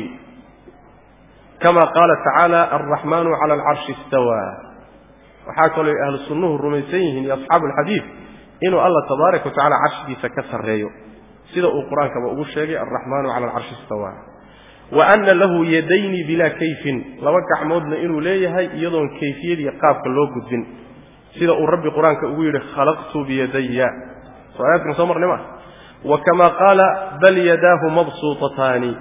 Kama qaala tacaala alraxmaanu cala alcarshi istawaa. Waxaa kaloo ahlu sunnuhu rumaysan yihiin iyo asxaabu alxadiid inuu alla tabaaraka wa tacala carshigiisa ka sarreeyo. Sida uu qur'aankaba ugu sheegay alraxmaanu cala alcarshi istawaa. Wa ana lahu yadayni bilaa kayfin. Laba gacmoodna inuu leeyahay iyadoon kayfiyadiiyo qaabka loo gudbin. Sida uu rabbi qur'aanka ugu yidhi khalaqtu biyadaya soo aayadkan soo marnay ma? Wa kama qaala bal yadaahu mabsuutataani.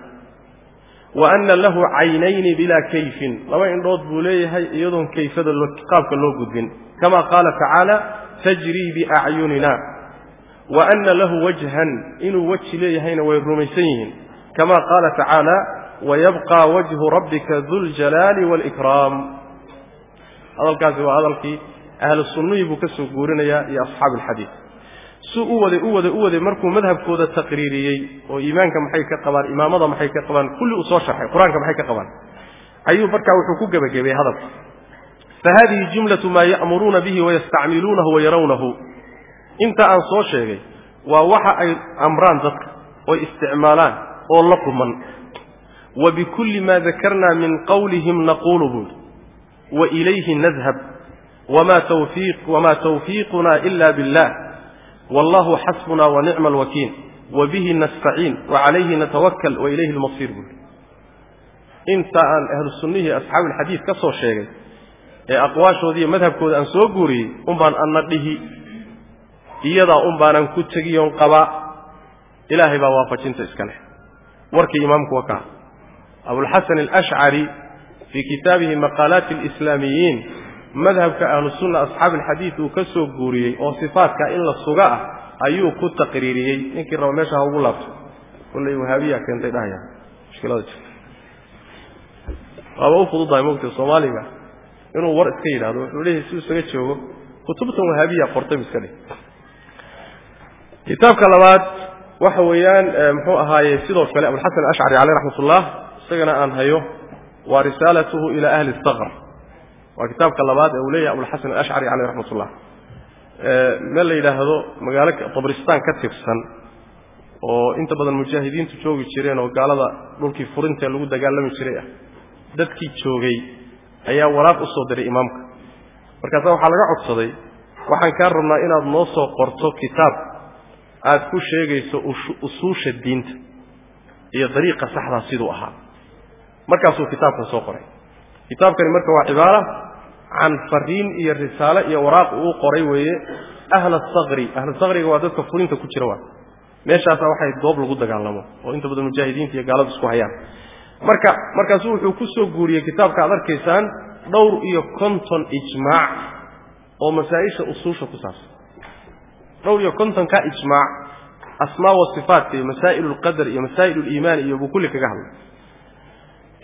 Wa ana lahu caynayni bilaa kayfin. Laba indhood buu leeyahay iyadoon kayfada qaabka loo gudbin. Kama qaala tacaala tajrii biacyunina wa ana lahu wajhan inuu weji leeyahayna way rumaysan yihiin. Kama qaala tacaala wayabqa wajhu rabbika duljalaali wاlkraam hadalkaasi waa hadalkii ahlu sunnihii buu ka soo guurinayaa iyo asxaabu alxadiid suu u waday u waday u waday markuu madhabkooda taqriiriyey oo iimaanka maxay ka qabaan imaamada maxay ka qabaan kulli uu soo sharxay qur'aanka maxay ka qabaan ayuu markaa wuxuu ku gebagabeeyey hadalka fahadihi jumlatu maa ya'muruuna bihi wayastacmiluunahu wayarawnahu inta aan soo sheegay waa waxa ay amraan dadka oy isticmaalaan oo la quman wa bikulli maa dakarnaa min qawlihim naquulu buuri wa ilayhi nadhab wamaa tawfiiquna ila billah wallahu xasbuna wa nicma alwakiil wa bihi nastaciin wa calayhi natawakal wa ilayhi almasiir buuri inta aan ahlu asxaabu alxadiid ka soo sheegay ee aqwaashoodiiyo madhabkooda aan soo guuriyey unbaan anna dhihi. Iyadaa un baanan ku tegiyoon qabaa ilaahay baa waafajinta iska leh. Warkii imaamku waa kaa abulxasan alashcari fii kitaabihi maqaalaati alislaamiyiin madhabka ahlusunna asxaabi alxadiid uu ka soo guuriyey oo sifaatka in la suga ah ayuu ku taqriiriyey. Ninkii raba meesha ha ugu laabto. Kullay wahaabiya keentay dhahaya mushkilada waaba u fududahay mogta soomaaliga inuu war iska yidhahdo wuxuu leeyahay si isaga joogo kutubtan wahaabiya qortay iska dheh kitaabka labaad waxa weeyaan muxuu ahaaye sidoo kale abulxasan alashcari caleyh raxmat ullah isagana aan hayo waa risaalatuhu ila ahli sakr waa kitaabka labaad ee uu leeyahay abulxasan alashcari caleyh raxmat ullah meel la yidhaahdo magaalo tabristaan ka tirsan oo inta badan mujaahidiintu joogi jireen oo gaalada dhulkii furintae lagu dagaalami jiray ah. Dadkii joogay ayaa waraaq u soo diray imaamka. Markaasa waxaa laga codsaday waxaan kaa rabnaa inaad noo soo qorto kitaab aad ku sheegayso usuusha diinta iyo dariiqa saxdaa siduu ahaa. Markaasuu kitaabkan soo qoray. Kitaabkani marka waa cibaara can fariin iyo risaale iyo waraaq uu qoray weeye ahla sakri ahla sakriga waa dadka furinta ku jira waa. Meeshaasa waxay goob lagu dagaalamo oo inta badan mujaahidiinta iyo gaaladu isku hayaan marka markaasu wuxuu ku soo guuriyey kitaabka aad arkaysaan dhowr iyo konton ijmaac oo masaa-isha usuusha ku saabsan. Dhowr iyo kontonka ijmaac asmaa wa sifaatka iyo masaa'il lqadar iyo masaa'il liimaan iyo buu kulli kaga hadlay.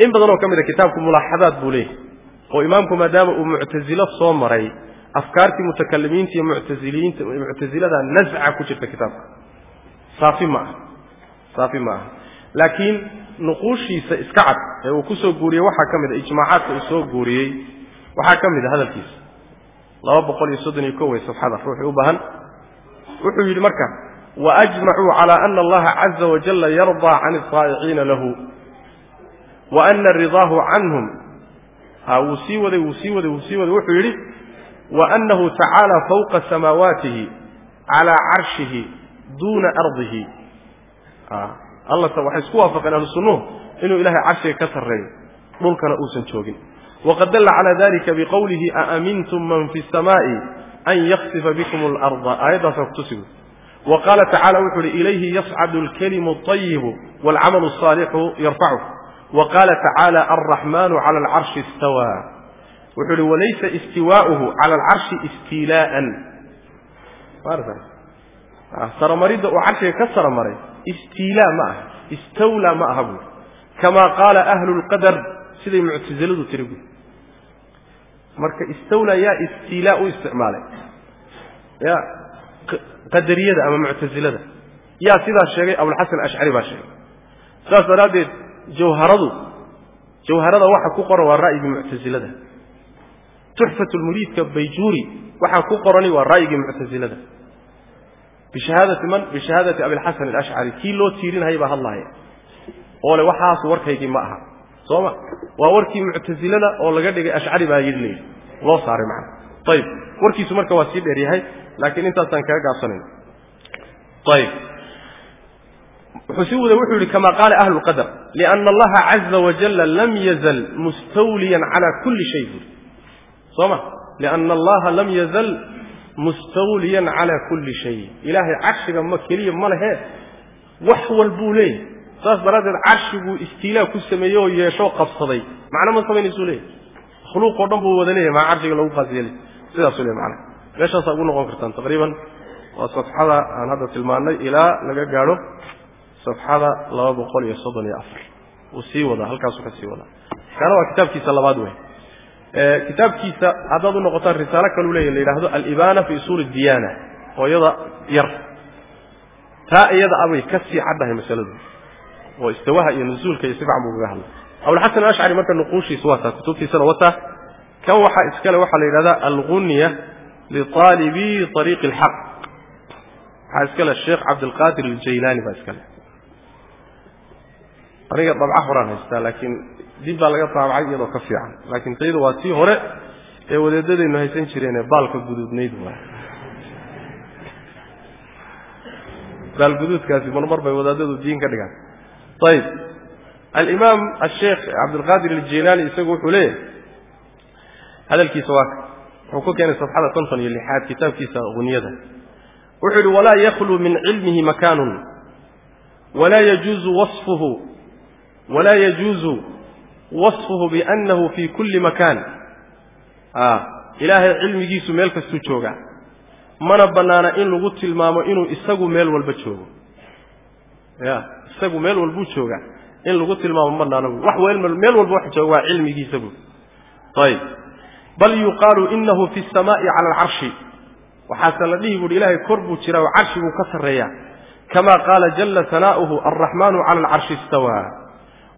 In badan oo ka mid a kitaabku mulaaxadaad buu leeyahy oo imaamku maadaama uu muctasilo soo maray afkaartii mutakalimiinta iyo muctasiliyiinta muctasilada nasca ku jirta kitaabka. Saafi ma aha saafi ma aha. Laakiin nuquushiisa iska cad ee uu ku soo guuriyey waxaa ka mid a ijmaacaadka uu soo guuriyey. Waxaa ka mid a hadalkiisa. Laba boqol iyo soddon iyo ko wey safxada ruuxii u baahan. Wuxuu yidhi marka waajmacuu cala ana allaha caza wajalla yardaa can alsaa'iciina lahu wa ana ridaahu canhum. Ha wuu sii waday wuu sii waday wuu sii waday. Wuxuu yidhi wa annahu tacaala fawqa samaawaatihi calaa carshihi duuna ardihi allase waxay isku waafaqeen ahlu sunnuhu inuu ilahay carshiga ka sarreeyo dhulkana uusan joogin. Waqad dalla calaa dalika biqowlihi aamintum man fi samaa'i an yaksifa bikum alarda aayaddaasaa kutusigu wa qaala tacala wuxuu uhi ilayhi yascadu alkalimu alayibu waalcamalu asaalixu yarfacuh wa qaala tacaala alraxmanu cala alcarshi istawaa. Wuxuu uhi walaysa istiwaa'uhu cala alcarshi istiilaa'an saramaridda uu carshiga ka saramaray istiilaa ma aha istawlaa ma aha buuri kamaa qaala ahlu lqadar siday muctasiladu tiri buuri marka istawlaa yaa istiilaa u isticmaalay. Ya qadariyada ama muctasilada yaa sidaas sheegay abulxasan ashcari baa sheegay. Saas daraaddeed jawharadu jawharada waxa ku qoran waa ra'yigii muctasilada tuxfat lmuriidka bayjuuri waxaa ku qorani waa ra'yigii muctasilada bishahaadati man bishahaadati abilxasan alashcari kii loo tiirinhaya baa hadlaaya oo le waxaasu warkaygii ma aha soo ma waa warkii muctasilada oo laga dhigay ashcari baa yidhi layidhi loo saaray macna ayib warkiisu marka waa sii dheer yahay laakiin intaasaan kaga gaabsanayn ayib wuxuu sii waday wuxuu yidhi kama qaala ahlu lqadar liana allaha caza wajalla lam yazal mustawliyan cala kulli shay buuri soo ma liana allaha lam yazal mustawliyan calaa kulli shay. Ilaahay carshiga ma keliya ma lehe wax walbuu leeyahy saas daraaddeed carshiguu istiilaa ku sameeyey oo yeeshoo qabsaday. Macno ma samaynaysu leeyahy makhluuqoo dhan buu wada leeyahy maa carshiga lagu qaas yeelay. Sidaasuu leey macana meeshaasaa ugu noqon kartaan taqriiban. Waa safxada aan hadda tilmaannay ilaa laga gaadho safxada laba boqol iyo soddon iyo afar. Wuu sii wadaa halkaasuu ka sii wadaa. Kaana waa kitaabkiisa labaad wey kitaabkiisa haddaad u noqotaan risaalo kaluu leeya la yidhaahdo alibaana fi usuuli diyaana oo iyada yar. Taa iyada abay ka sii caddahay masaladu. Oo istawaha iyo nusuulka iyo si fiican buu kaga hadlay. Abulxasan alashcari marka nuquushiisa wataa kutubtiisana wataa kan waxaa iskale waxaa la yidhahdaa algunya liaalibi ariiqi alxaq waxaa iskale sheekh cabdilqaadir aljaylaani baa iskale. Aniga dabca horaan haystaa laakiin dib baa laga taabacay iyadoo ka fiican. Laakiin tayda waa tii hore ee wadeedadaynu haysan jireenee baalka guduudnayd waay baalguduudkaasi marmar bay wadaadadu diin ka dhigaan. Ayib alimaam asheekh cabdilqaadir aljilaani isagu wuxuu leeyahay hadalkiisa waa wuxuu ku keenay safxada konton iyo lixaad kitaabkiisa hunyada wuxuu yidhi walaa yakluu min cilmihi makaanun. Walaa yajuuzu wasfuhu. Walaa yajuuzu wasfuhu biannahu fii kulli makaan. Ilaahay cilmigiisu meel kastuu joogaa mana bannaana in lagu tilmaamo inuu isagu meel walba joogo. Ya isagu meel walbuu joogaa in lagu tilmaamo ma bannaana bu wax meel walba wax jooga waa cilmigiisa bu ayib bal yuqaalu inahu fi samaa'i cala alcarshi waxaase la dhihi buuhi ilaahay kor buu jiraa oo carshiguu ka sarreeyaa. Kama qaala jalla hanaa'uhu alraxmaanu cala alcarshi istawaa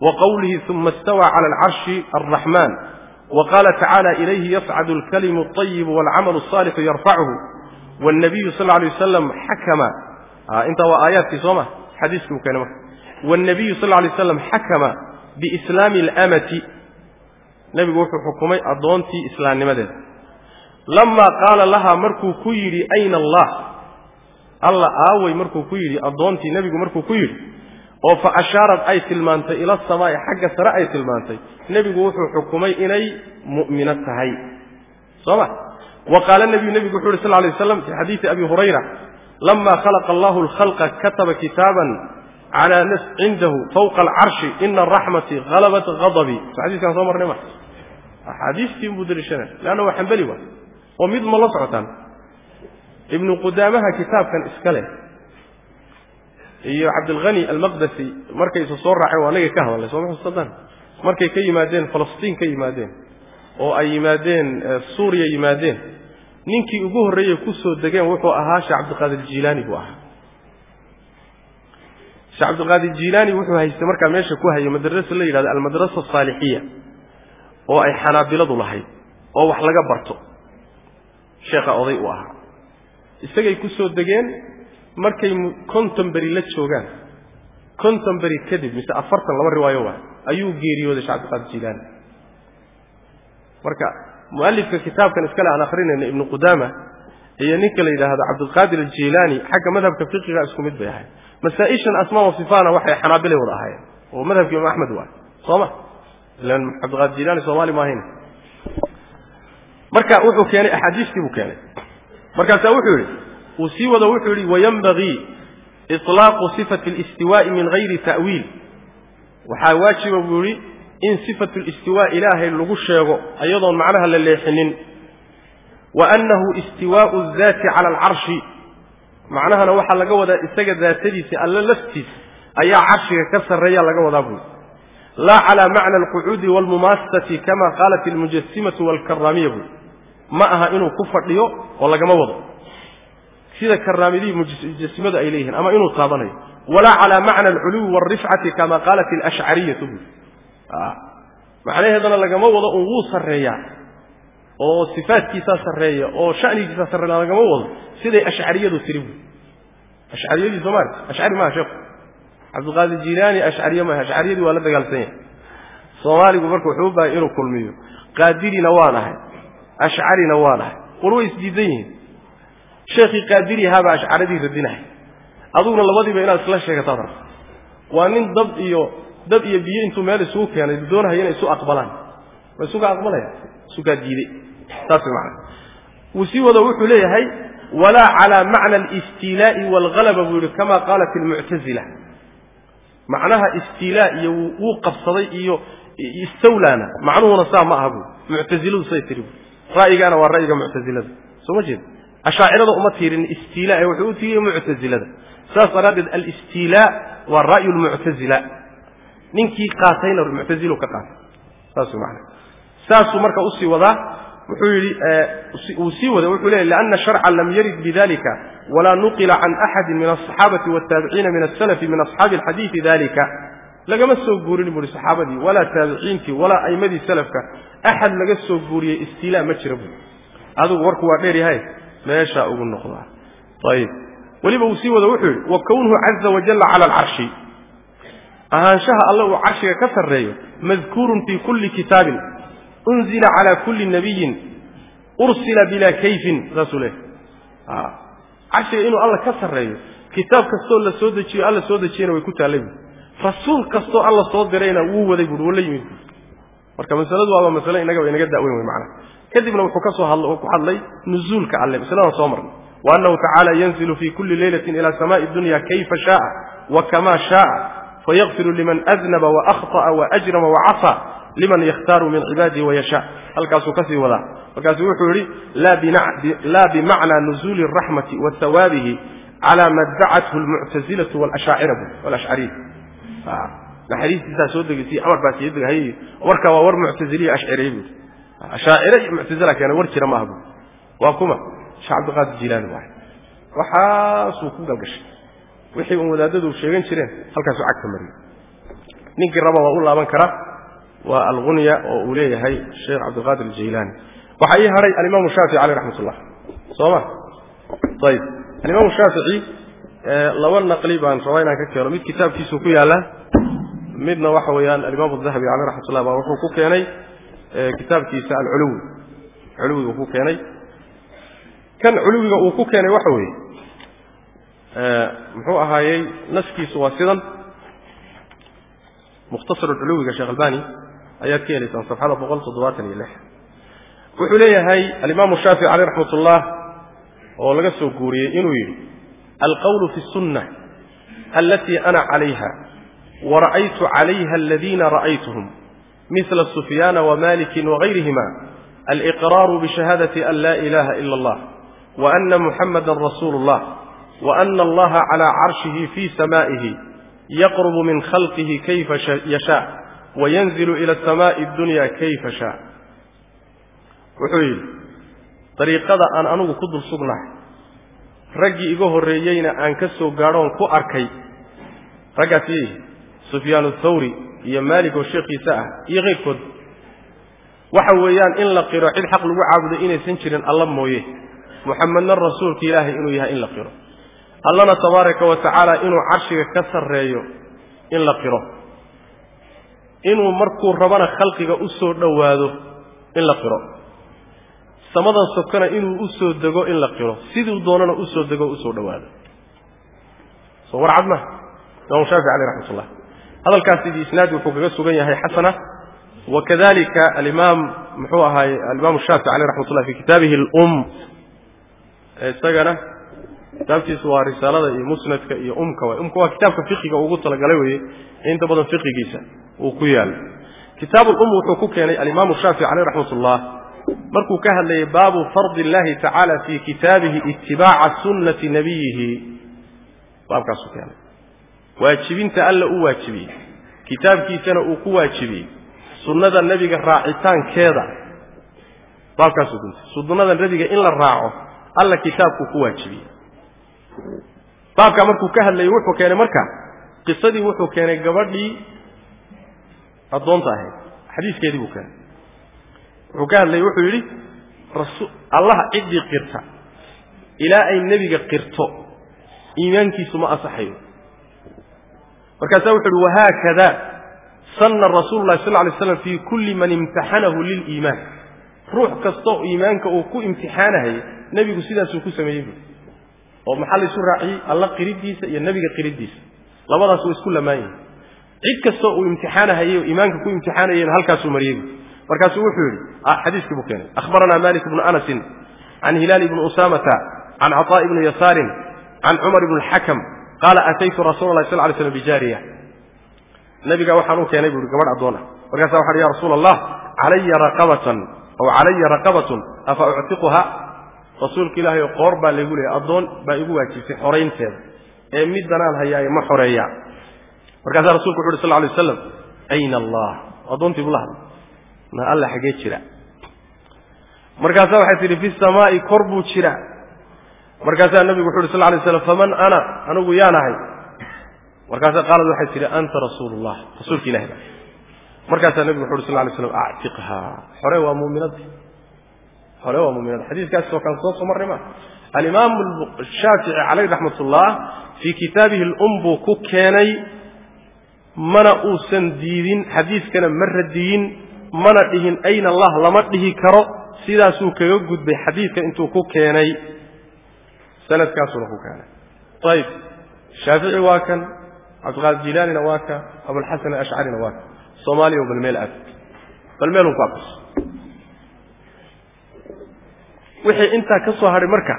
wa qowlihi uma istawaa cala alcarshi alraxmaan wa qaala tacaala ilayhi yascadu alkalimu alطayibu walcamalu alصaalixu yarfacuhu wاlnabiyu sal lla alay wasalam xakama intaa waa aayaadkii soo ma xadiiskii uu keenay marka wاlnabiyu sal lla alay waslam xakama biislaami اlamati nebigu wuxuu xukumay addoontii islaamnimadeeda lamaa qaala lahaa markuu ku yidhi ayna allah alla aaway markuu ku yidhi addoontii nebigu markuu ku yidhi oo fa ashaarad ay tilmaantay ila asamaa'i xagga sare ay tilmaantay. Nebigu wuxuu xukumay inay mu'mino tahay. Soo ma? Wa qaala nebiyu nebigu wuxu uhi sal lay waslam fii xadiidi abi hurayra lama khalaqa allahu alkhalqa kataba kitaaban calaa cindahu fawqa alcarshi ina araxmati halabat hadabii so xadiiskaan soo marnay ma? Axaadiistiin buu daliishanaya leanna waa xambeli wa? Oo mid ma la socotaan. Ibnu qudaamaha kitaabkan iska leh iyo cabdilhani almaqdasi markay isa soo raaceen waa anagay ka hadalnay sooma xusadaan markay ka yimaadeen falastiin ka yimaadeen oo ay yimaadeen suuriya yimaadeen ninkii ugu horreeyey ku soo degeen wuxuu ahaa sheekh cabdiqaadir jilaani buu ahaa. Sheekh cabdiqaadir jilaani wuxuu haystay markaa meesha ku hayay madrasa la yidhahdo almadrasa asaalixiya oo ay xanaabiladu lahayd oo wax laga barto. Sheekha oday u ahaa. Isagay ku soo degeen markay konton beri la joogaan konton beri kadib mise afartan laba riwaayo waa ayuu geeriyooday shee cabdiqaadir jilaani marka mu'alifka kitaabkan iskale aan akrinayna ibnu qudaama iyo ninka la yidhaahdo cabdilqaadir aljilaani xagga madhabka fiqiga isku mid bay ahayd masaa-ishan asmaa wa sifaana waxay xanaabilay wada ahaayeen oo madhabka imaam axmed waay soo ma? Ilan cabdilqaadir jilaani soomaali ma ahayn marka wuxuu keenay axaadiistii buu keenay. Markaasaa wuxuu yidhi uu sii wado wuxuu yidhi wayanbagii iطlaaqu sifati اlistiwaa'i min gayri ta'wiil. Waxaa waajiba buu yidhi in sifatu listiwaa ilaahay lagu sheego iyadoon macnaha la leexinin. Wa annahu istiwaau daati cala alcarshi macnahana waxaa laga wadaa isaga daatadiisa alla laftiisa ayaa carshiga ka sarreeya laga wadaa buuri laa calaa macna alqucuudi waalmumaasati kama qaalat almujasimatu waalkaraamiya buuri ma aha inuu ku fadhiyo oo lagama wado sida karaamidihii mujasimadu ay leeyihiin ama inuu taabanayo walaa calaa macna alculuwi waalrifcati kama qaalat alashcariyatu buuri macnaheedana lagama wado un wuu sarreeyaa oo sifaadkiisaa sarreeya oo shanigiisaa sarreeya lagama wado siday ashcariyadu tiri buuri ashcariyadii soomaali ashcari maaha sheekhu. Cabdilqaadir jilaani ashcariye maaha. Ashcariyadii waa la dagaalsan yahay soomaaligu marka wuxuu u bahay inuu kulmiyo. Qaadirina waan ahay ashcarina waan ahay war way isdiidan yihiin sheekhii qaadiri ahaabaa ashcaradii radinahay aduguna labadiiba inaad isla sheegataad. Rabta waa nin dab iyo dab iyo biyo intuu meel isugu keenay doonahaya inay isu aqbalaan. Ma isuga aqbalaya isugaa diiday saas macana wuu sii wado wuxuu leeyahay walaa calaa macna alistiilaa'i waalhalaba buu yihi kama qaalat almuctazila macnaha istiilaa iyo wuu qabsaday iyo istawlaana. Macnuhuna saa ma aha buu. Muctaziladu say tiri buu. Ra'yigaana waa ra'yiga muctazilada soo ma jeeda ashaacirada uma tiirin istiilaa ee wuxuu u tiiriyey muctazilada. Saas daraaddeed alistiilaa waa ra'yu lmuctazila ninkii qaatayna muctazilu ka qaatay. Saas mana saasuu marka u sii wadaa wuxuu yidhi uu sii wada wuxuu leeyay lianna sharca lam yarid bidalika walaa nuqila can axadi min alصaxaabati wاtaabiciina min asalafi min asxaabi alxadiidi dalika lagama soo guurin buuhi saxaabadii walaa taabiciintii walaa aimadii salafka axad laga soo guuriyey istiilaa ma jira buuri adigu warku waa dheer yahay meeshaa ugu noqdaa ayib weliba uu sii wada wuxuu yidhi wa kownuhu caza wajalla cala alcarshi ahaanshaha alle uu carshiga ka sarreeyo madkuurun fii kulli kitaabin unzila calaa kulli nabiyin ursila bilaa kayfin saasuu leehay carshiga inuu alla ka sarreeyo kitaab kastoo la soo dejiyo alla soo dejiyana way ku taallay buui rasuul kastoo alla soo dirayna wuu waday buui wuu la yimid marka masaladu waaba masale inagaba inaga da'weyn wey macana kadibna wuxuu ka soo ku hadlay nuzuulka alle masladan soo marnay. Wa annahu tacaala yanzilu fii kulli leylatin ila samaai dunya kayfa shaaa wa kamaa shaaa fayaqfiru liman adnaba waahطa'a waajrama wacasaa liman yakhtaaru min cibaadihi wayashaa halkaasuu ka sii wadaa. Markaasu wuxuu yidhi laa bimacnaa nuzuuli raxmati wa hawaabihi calaa madbacathu almuctasilatu wlashcariya naxariistiisaa soo degisiy amar baa siideg hayeyo waa war muctaziliya ashciriyey buuri ashaacire iyo muctazila keena war jira maaha buui waa kuma. Sheekh cabdiqaadir jilaani waay waxaasuu ku galgashay. Wixii un wadaadadu sheegan jireen halkaasuu cagta mariyey. Ninkii raba waa u laaban karaa waa algunya oo uu leeyahay sheekh cabdiqaadir aljaylaani waxaa ii hadhay alimaamu shaafici caleyh raxmat ullah soo ma ayib alimaamu shaafici laba naqli baan rabaa inaan ka keeno. Mid kitaabkiisuu ku yaallaa midna waxa weeyaan alimaamu adahabi caleyh raxmatullah baa wuxuu ku keenay kitaabkiisa alculuwi. Culuwiga ku keenay. Kan culuwiga uu ku keenay waxa weeye muxuu ahaayey naskiisu waa sidan. Mukhtasaru culuwiga sheekh albani ayaad ka helaysaan safxada boqol toddobaatan iyo lix. Wuxuu leeyahay alimaamu shaafici caleyh raxmat ullah oo laga soo guuriyey inuu yidhi alqowlu fi sunna alatii ana calayha wara'aytu calayha aladiina ra'aytuhum. mila sufyaana wmaliki wagayrihima aliqraaru bishahaadati an la ilaha ila اllah waana muxamada rasuulu اllah waana allaha calى carshihi fi samaa'ihi yaqrubu min khalqihi kayfa yashaa wayanzilu ila samaa'i اdunya kayfa shaa wuxuu yidhi dariiqada aan anugu ku dul sugnahay raggii iga horreeyeyna aan ka soo gaadhoon sufyaanu thawri iyo maalik oo sheekhiisa ah iyo keyrkood waxa weeyaan in la qiro cid xaq lagu caabudo inaysan jirin alla mooye. Muxamedna rasuulka ilaahay inuu yahay in la qiro. Allana tabaaraka wa tacaala inuu carshiga ka sarreeyo in la qiro. Inuu markuu rabana khalqiga u soo dhowaado in la qiro. Samadan sokona inuu u soo dego in la qiro. Siduu doonana u soo dego o u soo dhawaado soo war cad ma imaamu shaafici caleyh raxmat hadalkaasi biisnaadi wuxuu kaga sugan yahay xasana. Wakadalika alimaam muxuu ahaay alimaam shaafici caleyh raxmat ullah fi kitaabihi alum. Isagana kitaabkiisu waa risaalada iyo musnadka iyo umka waay umka waa kitaabka fiqiga ugu talagalay weye inta badan fiqigiisa uu ku yaalo kitaab wuxuu ku keenay alimaamu shaafici caleyh raxmat ullah markuu ka hadlayay baabu fardi illahi tacaala fi kitaabihi itibaaca sunnati nabiyihi baabkaasuu keenay waajibinta alla u waajibiyey kitaabkiisana uu ku waajibiyey sunnada nebiga raacitaankeeda. Baabkaasuu kuntay sunnada nebiga in la raaco alla kitaabkuu ku waajibiyey baabkaa markuu ka hadlayay wuxuu keenay marka qisadii wuxuu keenay gabadhii addoonta ahayd. Xadiiskeedii buu keenay. Wuxuu ka hadlayay wuxuu yidhi allah ciddii qirta. Ilaa ay nebiga qirto iimaankiisu ma asaxayo markaasaa wuxu uhi wahaakada sanna rasuulu lahi sal lay slam fii kulli man imtaxanahu liliimaan ruux kastoo iimaanka uu ku imtixaanahayay nebigu sidaasuu ku sameeyey buui oo maxaa la raaciyey? Alla qiridiisa iyo nebiga qiridiisa. Labadaas waa isku lamaan yihiin cid kastoo uu imtixaanahayey oo iimaanka ku imtixaanayeyna halkaasuu mariyey buui markaasuu wuxuu yidhi ah, xadiiskii buu keenay. Akhbaranaa malik bnu anasin can hilaal ibni usaamata can caطaa'i bni yasaarin can cumar ibni اlxakam qaala ataytu rasuula lahi sal lay slam bijaariya nabiga waxaan u keenay bu uhi gabadh addoon ah markaasa waxa ya rasuula allah calaya raqabatan aw calaya raqabatun afa uctiquha rasuulka ilaahay qoor baa laygu leeyay addoon baa igu waajibtay xoraynteeda ee middanaan hayaaye ma xoreeya markaasaa rasulku wuxu uhi sal lay waslam ayna allah addoontii bula hadlay na alla xaggee jira markaasaa waxay tidhi fi samaa'i kor buu jira markaasaa nabigu wuxu uhi sal lay slam faman ana anigu yaan ahay. Markaasaa qaalad waxay tidhi anta rasuulu llah rasuulka ilahi ba markaasaa nabigu wuxu uhi sal lay slam actiqha. Xore waa muuminadii hore waa muminada xadiiskaasoo kaan soo soo marray ma alimaam shaafici caleyh raxmat ullah fii kitaabihi lum buu ku keenay mana uusan diidin xadiiskana ma radiyin mana dhihin ayna allah lama dhihi karo. Sidaasuu kaga gudbay xadiidka intuu ku keenay sanadkaasuuna ku keenay. Ayib shaafici waa kan cabdiqaadir waa ka abulxasan ashcarina waa ka. Soomaaliya bal meel aad bal meelun ku aqriso wixii intaa ka soo hadhay marka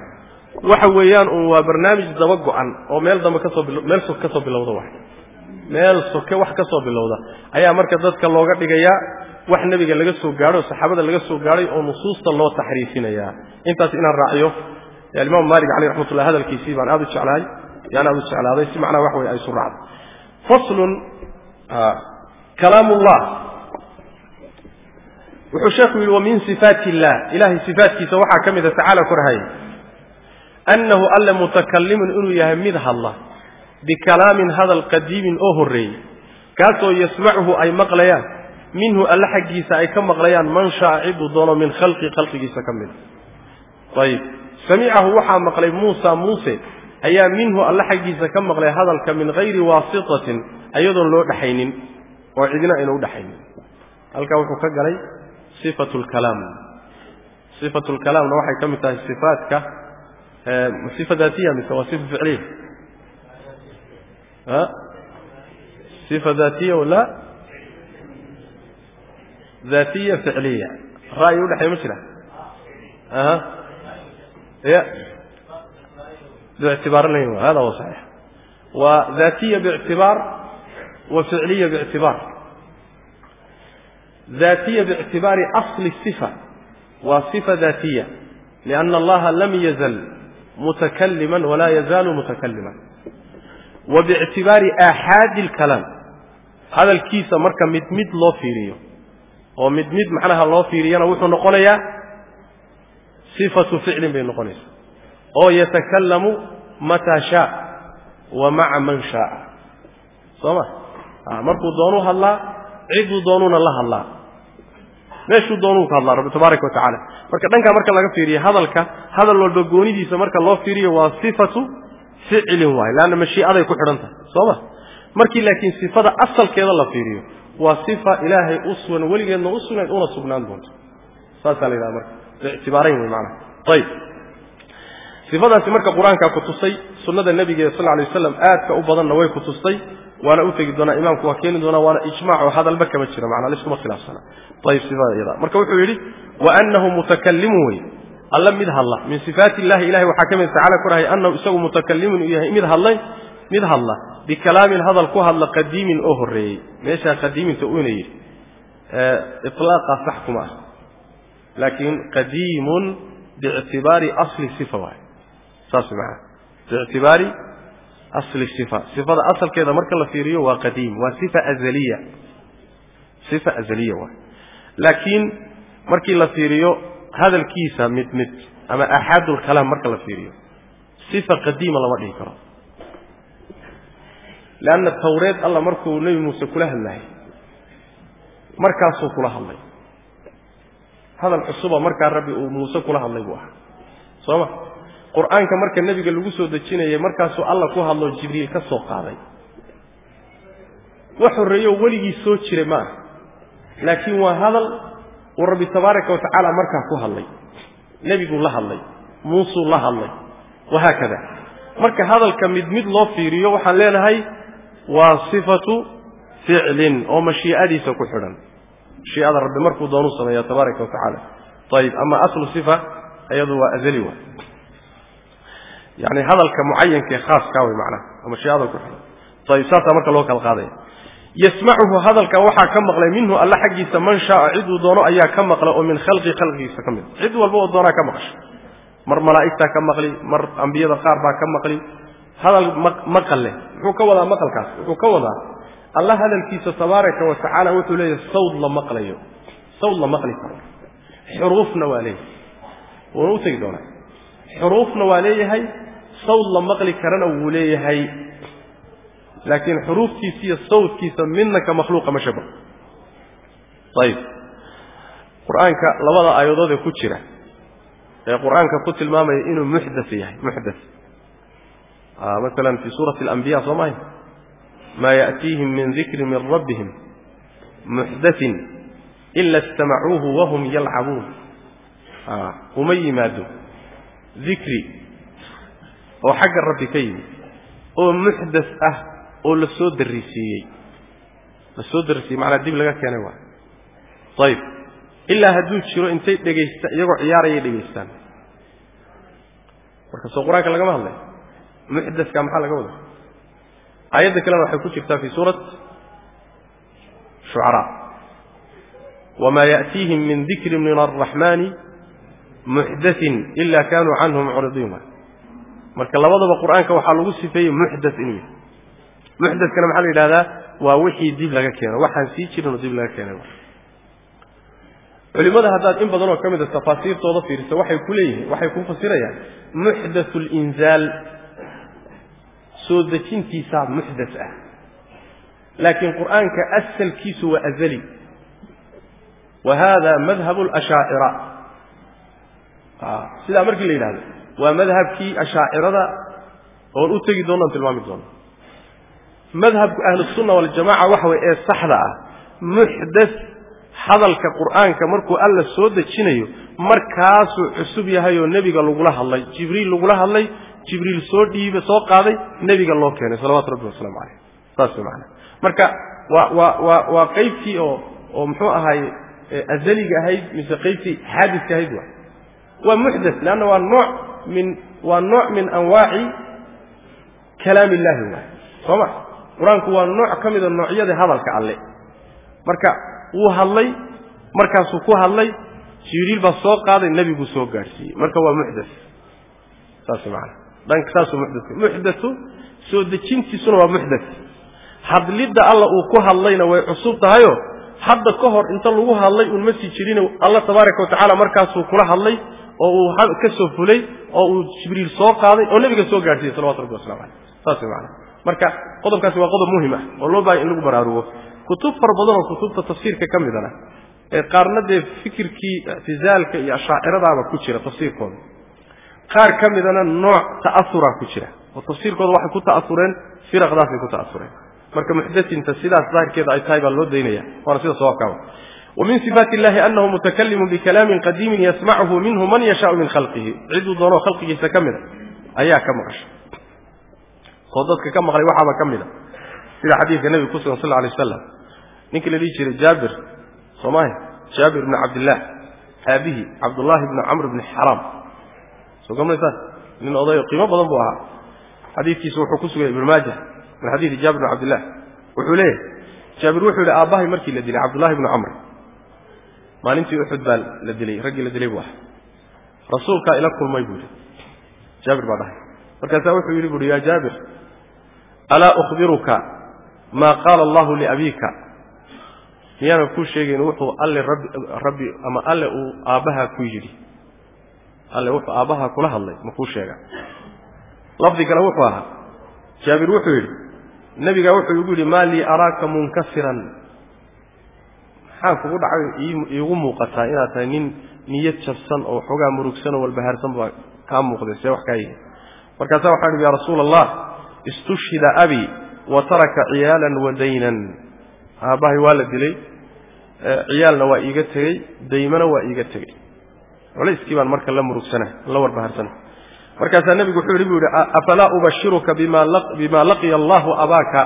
waxa weeyaan uun waa barnaamij daba go-an oo meel dambe ka soo meel soke ka bilowda wax. Meel soke wax ka bilowda. Ayaa marka dadka looga dhigayaa wax nebiga laga soo gaadho saxaabada laga soo gaadhay oo nusuusta loo taxriifinayaa. Intaas inaan raaciyo alimaam maalik caleyh raxmatullah hadalkiisii baan aad u jeclahay yaan aad u jeclaaday si macnaha wax wey ay isu raacdo faslun kalaamullah. Wuxuu sheekhu yidhi wa min sifaati illah ilahay sifaatkiisa waxaa ka mida tacaala korhay annahu alle mutakallimun inuu yahay mid hadla bikalaamin hadal qadiimin oo horreeyey. Kaasoo yasmacuhu ay maqlayaan minhu alle xaggiisa ay ka maqlayaan man shaa ciduu doono min khalqi khalqigiisa ka mida ayib samicahu waxaa maqlay muusa muuse ayaa minhu alle xaggiisa ka maqlay hadalka min hayri waasitatin ayadoon loo dhexaynin oo cidina ayna u dhexaynin halkaa wuxuu ka galay sifatu lkalaam waxay ka mid tahay sifaatka sifa daatiya mise waa sifa ficliya? Sifa daatiya wala? Daatiya ficliya. Ra'yi udhexeey ma jira ya bictibaaranayn hada wa saxiix waa daatiya bictibaar wa ficliya bictibaar daatiya bictibaari asli sifa waa sifa daatiya lianna allaha lam yazal mutakallima walaa yazaalu mutakallima wa bictibaari aaxaadi ilkalaam hadalkiisa marka mid mid loo fiiriyo oo mid mid macnaha loo fiiriyana wuxuu noqonayaa sifatu ficlin bay noqonaysaa oo yatakallamu mataa shaa wa maca man shaaca soo ma markuu doonuu hadlaa ciduu doonuuna la hadlaa meeshuu doonuu ka hadlaa rabbi tabaaraka watacala marka dhankaa marka laga fiiriya hadalka hadal walba goonidiisa marka loo fiiriyo waa sifatu ficlin waaye leanna mashiicaday ku xidhan tahay soo ma markii laakiin sifada asalkeeda la fiiriyo waa sifa ilaahay u sugan weligeedna u sugan una sugnaan doonto saasaa la yidhaha marka ictibaarayn wey maanaha ayib sifadaasi marka qur'aankaa ku tusay sunnada nebiga sal alay waslam aadka u badanna way ku tustay waana u tegi doonaa imaamku waa keeni doonaa waana ijmac oo hadalba kama jiro macnaa liskuma khilaafsana. Ayib sifada iyada. Marka wuxuu yidhi wa annahu mutakalimun wey alla mid hadla. Min sifaati illahi ilahay waxaa ka mid tacala korahaya annahu isagu mutakalimun uu yahay. Mid hadlay mid hadla. Bikalaamin hadal ku hadla qadiimin ah laakiin qadiimun biictibaari asli sifa waay saas maana biictibaari asli sifa sifada asalkeeda marka la fiiriyo waa qadiim waa sifa azaliya sifa azaliya waay laakiin markii la fiiriyo hadalkiisa mid mid ama axaadulkalaam marka la fiiriyo sifa qadiima lama dhihi karo leanna tawreed alla markuu nebi muuse kula hadlayay markaasuu kula hadlay hadal cusuba markaa rabbi uu muuse kula hadlay buu ahaa. Soo ma qur'aanka marka nebiga lagu soo dejinayay markaasuu alla ku hadloo jibriil ka soo qaaday. Wax horreeyo weligii soo jiray ma aha. Laakiin waa hadal uu rabbi tabaaraka wa tacaala markaa ku hadlay. Nebiguu la hadlay. Muusuu la hadlay. Wahaakada marka hadalka mid mid loo fiiriyo waxaan leenahay waa sifatu ficlin oo mashii'adiisa ku xidhan mashii'ada rabbi markuu doonuu sameeya tabaaraka wa tacaala. Ayib ama aslu sifa iyadu waa azali waay. Yani hadalka mucayankaee khaaskaa way macnaha oo mashii'ada ku xidhan ayib saasaa marka loo kala qaadaya yasmacuhu hadalka waxaa ka maqlay minhu alla xaggiisa man shaaa ciduu doono ayaa ka maqla oo min khalqi khalqigiisa ka mid. Cid walba oo doonaa ka maqasha. Mar malaa'igtaa ka maqli mar ambiyada qaar baa ka maqli. Hadal maqal leh. Muxuu ka wadaa maqalkaas? Wuxuu ka wadaa alla hadalkiisa tabaaraka wa tacaala wuxuu leeyahay sawd la maqlayo. Sawd la maqli karo. Xuruufna waa leeyahay. Wuuna u doonaa. Xuruufna waa leeyahay sawd la maqli karana wuu leeyahay. Laakiin xuruuftiisa iyo sawdkiisa midna ka makhluuqa ma shabaho ayib. Qur'aanka labada aayadood ee ku jira ee qur'aanka ku tilmaamaya inuu muxdas yahay muxdas. Masalan fii suurati alambiya soo mahay maa ya'tiihim min dikri min rabbihim muxdatin ila istamacuuhu wahum yalcabuun uma yimaado dikri oo xagga rabbi ka yimid oo muxdas ah oo la darisiiyey la soo darisiiyey dib laga keenay waa ayib ilaa hadduu jiro intay dhegaysta iyagoo ciyaarayay dhegaystaan marka soo qur'aanka lagama hadlay muxdaska maxaa laga wada aayadda kalena waxay ku jirtaa fii suurat shucaraa wamaa ya'tiihim min dikrin min alraxmaani muxdatin ila kanuu canhu mucridiin. Marka labadaba qur'aanka waxaa lagu sifeeyey muxdas inuu yahay. Muxdaskana maxaa la yidhahdaa waa wixii dib laga keeno. Waxaan sii jirinoo dib laga keenay. Culimada haddaad in badanoo ka mida tafaasiirtooda fiiriso waxay ku leeyihiin waxay ku fasirayaan muxdathu linzaal soo dejintiisaa muxdas ah. Laakiin qur'aanka asalkiisu waa azali. Wa hada madhabu lashaacira sidaa markii la yidhahdo waa madhabkii ashaacirada oon u tegi doono on tilmaami doono. Madhabka ahlusunna waljamaca waxa way ee saxda ah muxdas hadalka qur'aanka markuu alla soo dejinayo markaasuu cusub yahay oo nebiga lagula hadlay jibriil lagula hadlay jibriil soo dhiiba soo qaaday nebiga loo keenay salawatu rabbi wasalaamu caleyh saas way macana marka waa waa waa waa qaybtii oo oo muxuu ahaay azaliga ahayd mise qaybtii xaadiska ahayd waa. Waa muxdas leanna waa nooc min waa nooc min anwaaci kalaam illahi waay soo ma qur'aanku waa nooc ka mida noocyada hadalka alle marka wuu hadlay markaasuu ku hadlay jibriil baa soo qaaday nebiguu soo gaadhsiiyey. Marka waa muxdas. Saas dhanka saasuu muxdaska muxdatu soo dejintiisuna waa muxdas hadlidda alla uu ku hadlayna way cusub tahayo. Hadda ka hor inta lagu hadlay uun ma sii jirin alla tabaaraka wa tacaala markaasuu kula hadlay oo uu ka soo fulay oo uu jibriil soo qaaday oo nebiga soo gaadhsiiyey salawatu rabbi waslamu caleyh saas way macana marka qodobkaasi waa qodob muhiim ah oo loo baahaya in lagu baraarugo. Kutub fara badan oo kutubta tafsiirka ka midana ee qaarna dee fikirkii ictizaalka iyo ashaaciradaaba ku jira tafsiirkooda qaar ka midana nooc ta'asuraa ku jira. Oo tafsiirkooda waxay ku ta'asureen firaqdaasay ku ta'asureen. Marka muxdasinta sidaas daahirkeeda ay tahay baa loo daynaya waana sida sawaabkaaba wamin sifaati illahi anahu mutakalimun bikalaamin qadiimin yasmachu minhu man yashaau min khalqihi. Ciduu doonoo khalqigiisa ka mida ayaa ka maqasha. Oo dadka ka maqlay waxaaba ka mida. Sida xadiidka nebiga ku sugan sal lla alay wasalam ninkii la dhihi jiray jaabir soomaahi jaabir bni cabdillaah aabihii cabdullaahi bni camr bni xaraam soo gamnaysaan nin odayo qiimo badan buu ahaa. Xadiidkiisu wuxuu ku sugay ibnu maaja min xadiidi jaabir bni cabdillah. Wuxuu leeyahy jaabir wuxuu yidhi aabbahay markii la dilay cabdullahi bni camr maalintii uxud baa la dilay raggii la dilay buu ahaa. Rasuulkaa ila kulmay buu yidhi. Jaabir baa dhahay. Markaasaa wuxuu yidhi buuhi yaa jaabir alaa ukhbiruka maa qaala allahu liabiika miyaanan kuu sheegayn wuxuu alle rabbi ama alle uu aabbahaa ku yidhi alle wuxuu aabbahaa kula hadlay ma kuu sheega. Lafdi kale wuxuu ahaa jaabir wuxuu yidhi nebigaa wuxuu igu yidhi maa lii araaka munkasiran maxaa kugu dhacay iigu muuqataa inaad tahay nin niyad jabsan oo xoogaa murugsan oo walbahaarsan baa kaa muuqday see wax kaa yihi markaasaa waxaan idhi ya rasuula allah istushhida abii wa taraka ciyaalan wa daynan. Aabbahay waa la dilay ciyaalna waa iiga tegey daymana waa iiga tegey culayskii baan marka la murugsana la warbahaarsana markaasaa nebigu wuxuu yidhi bu yidhi afalaa ubashiruka bima laqiya allahu abaaka?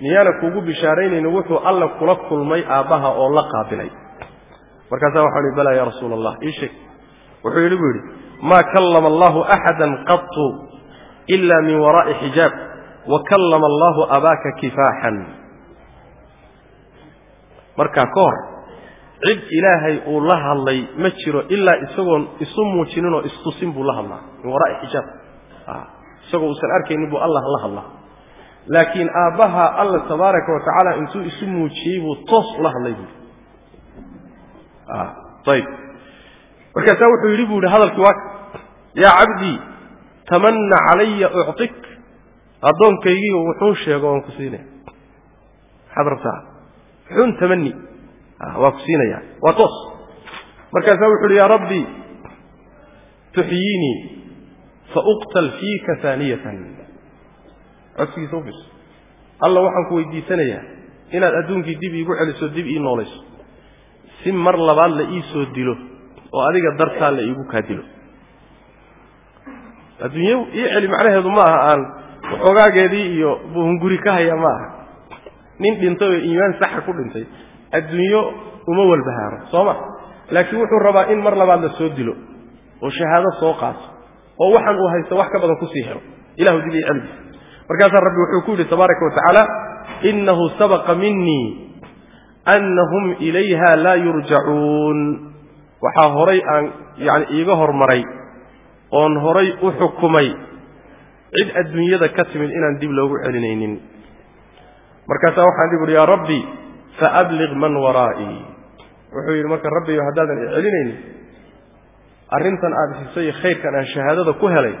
Miyaana kuugu bishaaraynayni wuxuu alla kula kulmay aabbaha oo la qaabilay. Markaasaa waxaan ihi balaa ya rasuula allah ii sheeg. Wuxuu yidhi bu yidhi maa kallama allahu axada qatu ila min waraa'i xijaab wa kallama allahu abaaka kifaaxan. Markaa ka hor cid ilaahay uu la hadlay ma jiro ilaa isagoon isu muujininoo istusin buu la hadlaa. Min waraa'i xijaab. Isagoo uusan arkaynin buu allah la hadlaa. Laakiin aabbaha alla tabaaraka wa intuu isu muujiyey buu toos ula hadlay buui ayib markaasaa wuxuu yidhi bu yidhi hadalkii waa yaa cabdii tamanna calaya uctik. Addoonkaygiiyo wuxuun sheego waan ku siinaya maxaad rabtaa wuxuun tamani waa ku siinaya. Waa toos. Markaasaa wuxu uhi yaa rabbi tuxyiinii fauqtal fiika aaniyatan codsigiisa u alla waxaan ku weydiisanayaa inaad adduunkii dib iigu celiso dib ii noolayso. Si mar labaad la ii soo dilo oo adiga dartaa la iigu kaa dilo. Adduunye ii celi macnaheedu ma aha aan waxoogaageedii iyo buhunguri ka haya ma aha. Nin dhintay oo iimaan saxa ku dhintay adduunyo uma walbahaaro soo ma? Laakiin wuxuu rabaa in mar labaad la soo dilo oo shahaado soo qaato oo waxaan uu haysto wax ka badan ku sii helo. Ilahu dib ii celi markaasaa rabbi wuxuu ku yidhi tabaaraka wa tacaala inahu sabaqa minii annahum ilayha laa yurjacuun. Waxaa horay aan yani iiga hormaray oon horay u xukumay cid adduunyada ka timid inaan dib loogu celinaynin. Markaasaa waxaan dib uhi yaa rabbi faabliq man waraa'ii wuxuu yidhi marka rabbiyo haddaadan i celinaynin arrintan aada hisay iyo khayrkan aan shahaadada ku helay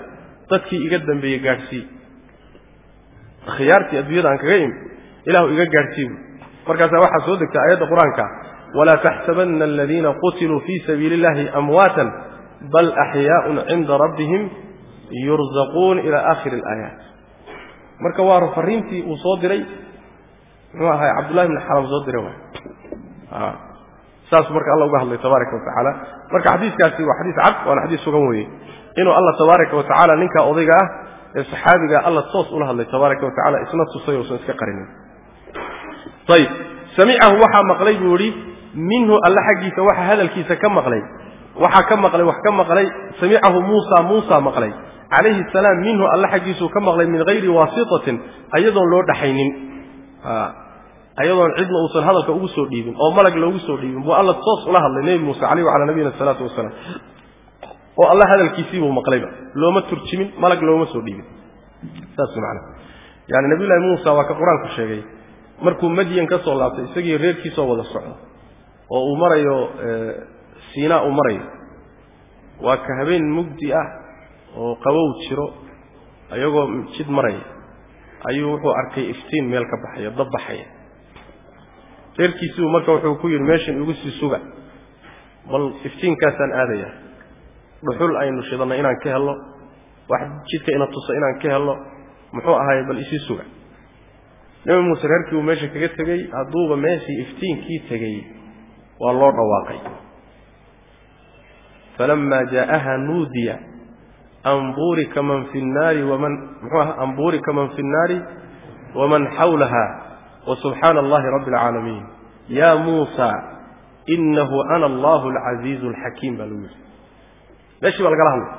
dadkii iga dambeeyey gaadhsii khiyaartii adduunyada aan kaga imi ilahu iga gaadhsii bu markaasaa waxaa soo degtay aayadda qur'aanka walaa taxsabanna aladiina qutiluu fii sabiili illahi amwaatan bal axyaaun cinda rabbihim yurzaquun ilaa aakhiri alaayaat marka waa fariintii uu soo diray muxuu ahay? Cabdullahi bni xaram soo diray waay. Saasuu marka alla uga hadlay tabaaraka wa marka xadiiskaasi waa xadiis cad waana xadiis sugan weeye. Inuu alla tabaaraka wa tacaala odayga ah ee saxaabiga alla toos ula hadlay tabaaraka wa isna tusay uusan iska qarinin. Ayib samicahu waxaa maqlay buu idhi minhu alla xaggiisa waxa hadalkiisa ka maqlay. Waxaa ka maqlay wax ka maqlay samicahu muusa muusa maqlay. Calayhi salaam minhu alla xaggiisuu ka maqlay min hayri waasitatin ayadoon loo dhaxaynin ayadoon cidna uusan hadalka ugu soo dhiibin oo malag loogu soo dhiibin buu alla toos ula hadlay nebi muuse caleyh wacalaa nabiyina asalaatu wasalaam oo alla hadalkiisii buu maqlayba. Looma turjimin malag looma soo dhiibin. Saas macana yani nabiyullahi muusa waa ka qur'aanku sheegay markuu madyan ka soo laabtay isagii reerkiisoo wada socdo oo uu marayo siinaa uu marayo. Waa ka habeen mugdi ah oo qabow jiro ayagoo jid maraya ayuu wuxuu arkay iftiin meel ka baxaya dab baxaya. Reerkiisiibu marka wuxuu ku yidhi meeshan igu sii suga. Bal iftiinkaasaan aadayaa dhuxul aynu shidanno inaan ka helno wax jidka ina tuso inaan ka helno muxuu ahaay bal isii suga. Nebi muuse reerkii uu meesha kaga tegey hadduuba meeshii iftiinkii tegey waa loo dhawaaqay. Falama jaa'aha nuudiya an burika man fi nnaari waman muxuu aha an burika man fi nnaari waman xawlaha wasubxaana allahi rabbi alcaalamiin ya muusa inahu ana allahu alcasiizu alxakiim baa lagu yidhi meeshii baa lagala hadlay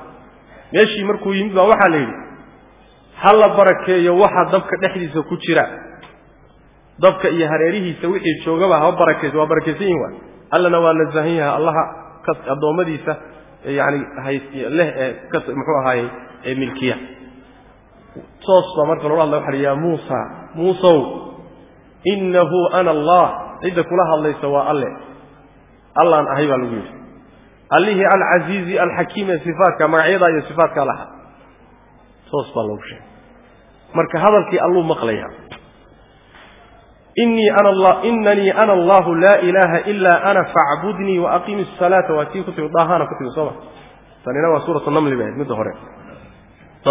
meeshii markuu yimid baa waxaa la yidhi ha la barakeeyo waxa dabka dhexdiisa ku jira dabka iyo hareerihiisa wixii joogaba ha barakayso waa barakaysan yihiin waay allana waa nasahan yaha allaha ka addoommadiisa yani leh ee muxuu ahaaye ee milkiya. Toos baa marka loola hadlay waxa ya muusa muusow inahu ana allah. Cidda kula hadlaysa waa alle. Allaan ahay baa lagu yidhi. Allihii alcasiizi alxakiim ee sifaatka magacyadaa iyo sifaatkaa laha toos baa loogu sheegay. Marka hadalkii alluu maqlaya inii inanii ana allahu laa ilaaha ilaa ana facbudnii waaqimi asalaata waa tii ku timi daahana ku timi sooma tanina waa suuratu namli bay ahayd midda hore.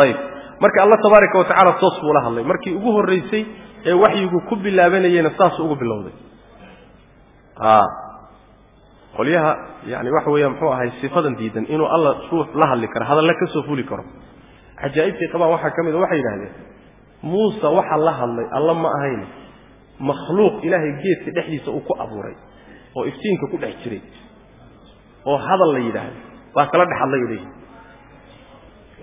Ayib marka alla tabaaraka wa toos buu la hadlay. Markii ugu horraysay ee waxyigu ku bilaabanayeyna saasuu ugu bilowday. Qolyaha yani waxa weeya muxuu ahay sifadan diidan inuu alla ruux la hadli karo hadalla ka soo fuli karo. Cajaa'ibtii qabaan waxaa ka mid a waxay yidhahdeen muuse waxa la hadlay alla ma ahayn makhluuq ilaahay geedka dhexdiisa uu ku abuuray oo iftiinka ku dhex jiray oo hadal la yidhaahdo baa kala dhex hadlay leeyihi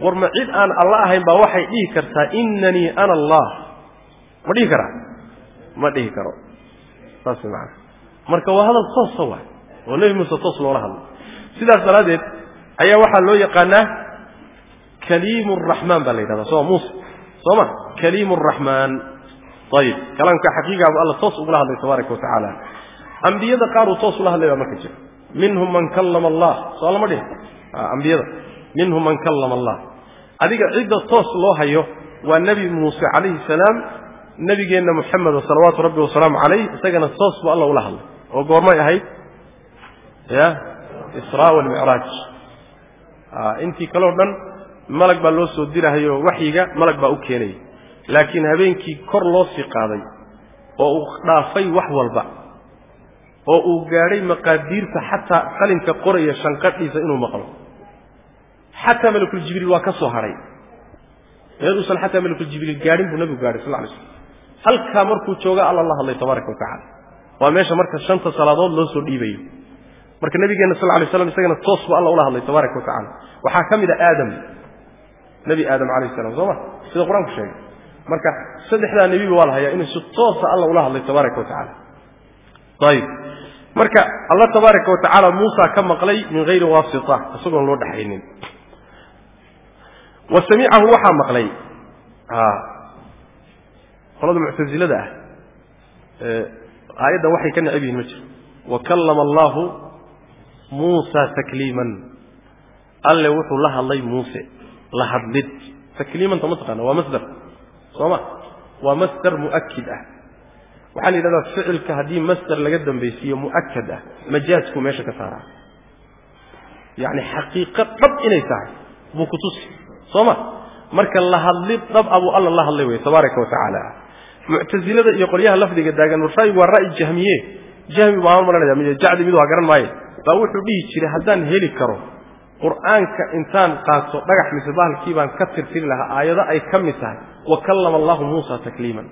war ma cid aan alla ahayn baa waxay dhihi kartaa inanii ana allah. Ma dhihi karaa? Ma dhihi karo. Saas way macana marka waa hadal toosa waay oo nebi muuse toos loola hadlay. Sidaas daraaddeed ayaa waxaa loo yaqaanaa kaliimu araxmaan baa la yidhahdaa soo muuse soo ma? Kaliimu araxmaan ayib kalaamka xaqiigaabu alla toos ugula hadlay tabaaraka wa tacaala ambiyada qaar uu toos ula hadlay baa marka jira. Minhum man kallama allah. Soo lama dhihin. Ambiyada. Minhum man kallama allah. Adiga cidda toos loo hayo waa nebi muuse calayhi salaam nebigeenna moxamedo salawaatu rabbi wasalaamu calayh isagana toos buu alla ula hadlay. Oo goormay ahayd ya israa walmicraaj intii kaleo dhan malag baa loo soo dirahayo waxyiga malag baa u keenayay laakiin habeenkii kor loo sii qaaday oo uu dhaafay wax walba oo uu gaadhay maqaadiirta xataa qalinka qoraya shanqadhiisa inuu maqlo. Xataa malakuljibriil waa ka soo hadhay meel uusan xataa malakuljibriil gaadhin buu nabigu gaadhay sal ly slm halkaa markuu jooga alla la hadlay tabaaraka wa tacala waa meesha marka shanta salaadood loo soo dhiibayo. Marka nabigeenna sal lay slam isagana toos buu alla ula hadlay tabaaraka wa waxaa ka mid a aadam. Nebi aadam calayh salam soo ma? Sida qur'aanku sheegay marka saddexdaa nebiba waa la hayaa inuu si toosa alla ula hadlay tabaaraka wa ayib marka alla tabaaraka wa muusa ka maqlay min hayri waasita isagoon loo dhexaynin wa samicahu waxaa maqlay. Qolada muctasilada ah. Aayaddan waxay ka necab yihiin ma jiro. Wa kallama allaahu muusa takliiman. Alle wuxuu la hadlay muuse. La hadlid. Takliimanta ma taqaana waa masdar soo ma waa masdar mu'akid ah. Waxaa la yidhahdaa ficilka haddii masdar laga dambaysiiyo mu'akad ah majaasku meesha ka saaraa yacni xaqiiqo dhab inay tahay buu ku tusi. Soo ma marka la hadlid dhab abuu alla la hadlay wey tabaaraka wa tacaala. Muctasilada iyo qolyaha lafdiga daagan ra'yigu waa ra'yi jahmiye. Jahmi baan maranaya jacdi mid waa garan maaye. Baa wuxuu dhihi jiray haddaan heli karo qur'aanka intaan qaato dhagax mise bahalkii baan ka tirtiri lahaa aayado ay ka mid tahay wa kallama allahu muusa takliiman.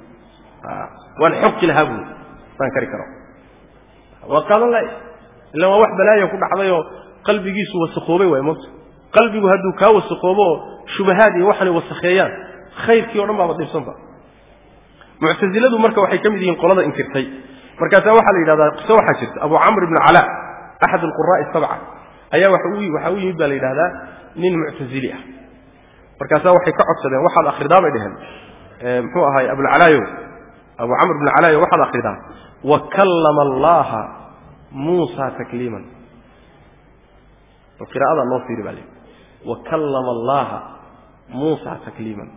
Waan xoqi lahaa buui saan kari karo. Waa qaadan lahay illa waa wax balaaya ku dhacdayoo qalbigiisu wasakhoobay waay moogta qalbigu hadduu kaa wasakoobo oo shubahaad iyo waxanay wasakheeyaan khayrkii o dhan baaba dhibsanba muctasiladu marka waxay ka mid yihiin qolada inkirtay. Markaasaa waxaa la yidhahdaa qise waxaa jirta abu camr ibn cala axad alquraa'i sabca ayaa waxaa u yimid baa la yidhahdaa nin muctasili ah. Markaasaa waxay ka codsadeen waxaad akhridaa bay dheheen muxuu ahaay abulcalaayo abu camr ibn calaayo waxaad akhridaa wa kallama allaha muusa takliiman. Qiraa'ada loo fiiri baa layidhi wa kallama allaha muusa takliiman.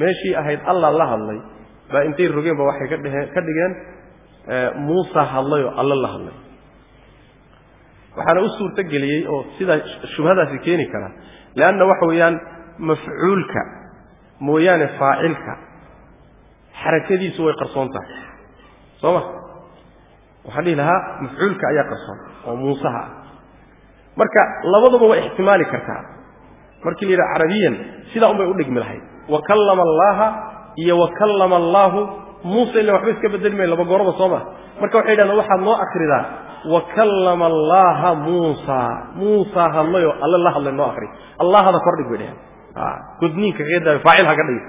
Meeshii ahayd allah la hadlay baa intay rogeen ba waxay ka dheheen ka dhigeen muusa hadlayoo alle la hadlay waxaana u suurto geliyey oo sidaa shubhadaasi keeni kara leanna waxa weeyaan mafcuulka mooyaane faacilka xarakadiisu way qarsoon tahay. Soo ma waxaan dhihi lahaa mafcuulka ayaa qarsoon oo muusaha ah. Marka labaduba waa ixtimaali kartaa. Markii la yidhaha carabiyan sidaa un u dhigmi lahayd. Wa kallama iyo wa allaahu muuse ila waxba iska bedeli mayn laba gooroba soo maa marka waxay yidhahdeen waxaad noo akridaa wa kallama allaaha muusa muusaa hadlayoo alle la hadlay noo akri allahada kordhig bay dheheen gudniinka kaga daayo faacil haga dhigi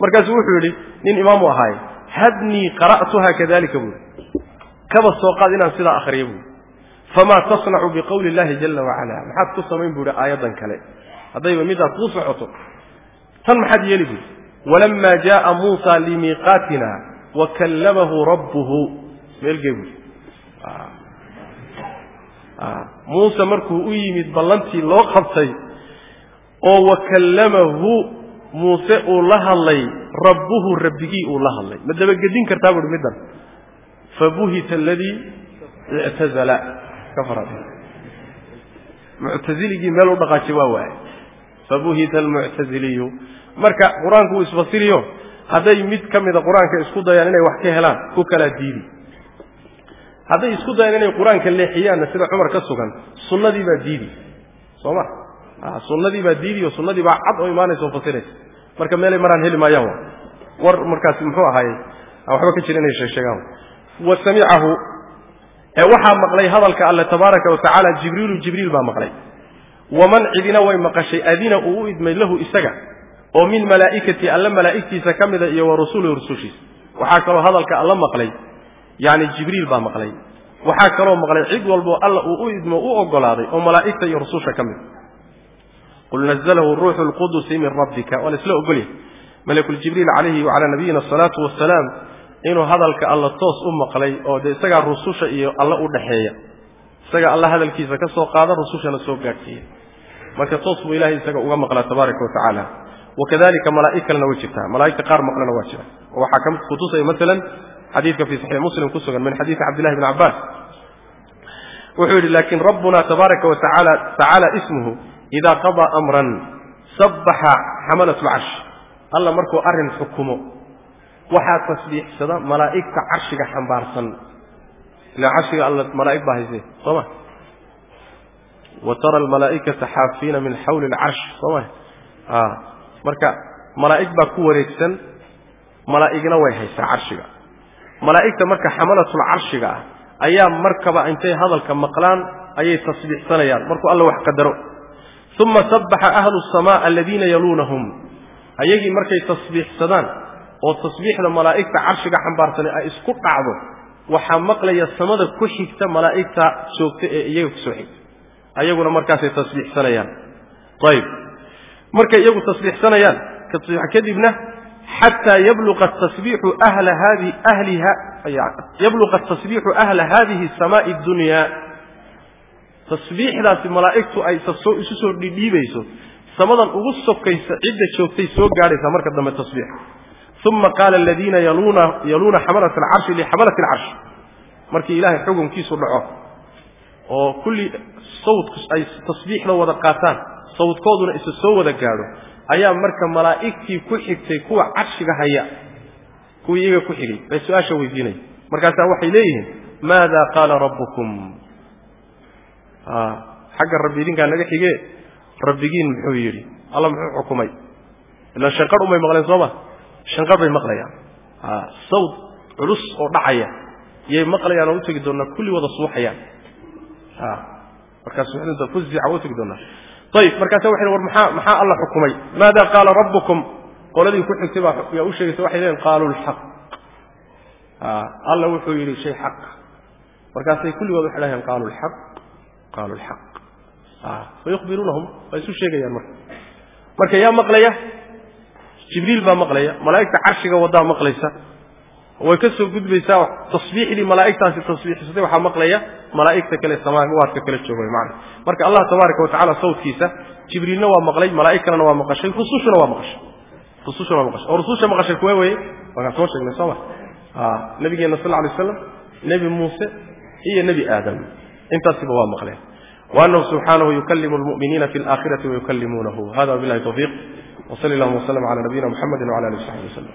markaasuu wuxuu yidhi nin imaamu ahaaye hadnii qara'tuha kadalika buuri kaba soo qaad inaan sidaa akhriya buuri famaa tasnacu biqowli illahi jala wacala maxaad ku samayn buuhi aayaddan kale haddayba midaad kuu socoto tan maxaad yeeli buuri walamaa jaءa muusa limiiqaatina wakallamahu rabbuhu meelgee buuri muuse markuu u yimid ballantii loo qabtay oo wakallamahu muuse uu la hadlay rabbuhu rabbigii uu la hadlay. Ma dabagedin kartaa buuhi middan fabuhita aladii ictazala ka muctaziligii meel u dhaqaaji waa waaye fabuhita almuctaziliyu marka qur'aanku uu isfasiriyo hadday mid ka mida qur'aanka isku dayaan inay wax ka helaan ku kalaa diidi hadday isku dayaan inay qur'aanka leexiyaanna sida cumar ka sugan sunnadii baa diidi. Soo ma? Sunnadii baa diidi oo sunnadii baa cad oo imaanaysa oo fasiraysa. Marka meelay maraan heli maayaan war markaasi muxuu ahaaye aan waxba ka jira inay sheegsheegaan wa samicahu ee waxaa maqlay hadalka alle tabaaraka wa jibriilu jibriil baa maqlay. Waman cidina way maqashay adina uu u idmay lahu isaga oo min malaa'ikati alle malaa'igtiisa ka mida iyo wa rasulihi rusushiisa. Waxaa kaloo hadalka alla maqlay yacni jibriil baa maqlay. Waxaa kaloo maqlay cid walboo alla uu u idmo u ogolaaday oo malaa'igta iyo rususha ka mida qul nazalahu ruuxu lqudusi min rabbika waa la isla ogolyahay. Malakuljibriil calayhi wacalaa nabiyina asalaatu wasalaam inuu hadalka alla toos u maqlay oo dee isagaa rususha iyo alle u dhaxeeya. Isaga alla hadalkiisa ka soo qaada rusushana soo gaadhsiiya. Marka toos buu ilahay isaga uga maqlaa tabaaraka wa tacaala. Wakadalika malaa'ig kalena way jirtaa. Malaa'igta qaar maqlena waa jira. Oo waxaa ka kutusaya masalan xadiidka fii saxiix muslim ku sugan min xadiidi cabdillahi bni cabbaas. Wuxuu yidhi laakin rabbuna tabaaraka wa tacaala ismuhu idaa qadaa amran sabbaxa xamalat lcarsh alla markuu arrin xukumo waxaa tasbiixsada malaa'igta carshiga xambaarsan. Ilaa carshiga alla malaa'ig baa hayse soo ma? Wa tara almalaa'ikata xaafiina min xawli alcarsh soo ma? A marka malaa'ig baa ku wareegsan malaa'igna way haysaa carshiga malaa'igta marka xamalatul carshiga ah ayaa markaba intay hadalka maqlaan ayay tasbiixsanayaan. Markuu alla wax qadaro. Uma sabbaxa ahlu samaa aladiina yaluunahum. Ayagii markay tasbiixsadaan oo tasbiixda malaa'igta carshiga xambaarsanay ay isku dhacdo waxaa maqlaya samada ku xigta malaa'igta joogta ee iyaga ku soo xigta. Ayaguna markaasay tasbiixsanayaan. Ayib. Markay iyagu tasbiixsanayaan kadibna xataa yabluqa tasbiixu ahla hadihi samaa'i dunyaa tasbiixdaasi malaa'igtu ay isu soo dhidhiibayso samadan ugu sokaysa cidda joogtay soo gaadhaysaa marka dambe tasbiix uma qaala aladiina yaluuna xamalat alcarshi lixamalati alcarshi markii ilaahay xukunkiisu dhaco oo kulli sawdku ay tasbiixda wada qaataan sawdkooduna isa soo wada gaadho ayaa marka malaa'igtii ku xigtay kuwa carshiga haya kuwii iyaga ku xigay bay su'aasha weydiinaya markaasaa waxay leeyihiin maada qaala rabbukum? Xagga rabbi idinkaa naga xige rabbigiin muxuu yidhi alla muxuu xukumay? Ilaan shanqadh unbay maqleen soo ma? Shanqadh bay maqlayaan. Sawd culus oo dhacaya yay maqlayaan oo u tegi doonaa kulli wada suuxayaan. Markaas fuzica u tegi doonaa ayib markaasa waxay war maxaa maxaa alla xukumay? Maada qaala rabbukum? Qoladii ku xigtay baa yaa u sheegaysa waxay leeyihiin qaaluu lxaq alla wuxuu yidhi shay xaq. Markaasay kulligood waxay dhaheen qaaluu lxaq qaaluu lxaq fayukhbiruunahum waa isu sheegayaan marka. Marka yaa maqlaya jibriil baa maqlaya malaa'igta carshiga wadaa maqlaysa way ka soo gudbaysaa tasbiixdii malaa'igtaasi tasbiixsatay waxaa maqlaya malaa'igta kale samaawaadka kale jooga macna marka allah tabaaraka wa tacaala sawtkiisa jibriilna waa maqlay malaa'ig kalena waa maqashay rusushuna waa maqashay rusushuna waa maqashay oo rususha maqashay kuwee weye wakaan soo sheegnay soo ma nabigeenna sal lla alay slam nebi muuse iyo nebi aadam intaasiba waa maqleen وأنه سبحانه يكلم المؤمنين في الآخرة ويكلمونه هذا بالله توفيق وصلى الله وسلم على نبينا محمد وعلى آله وصحبه وسلم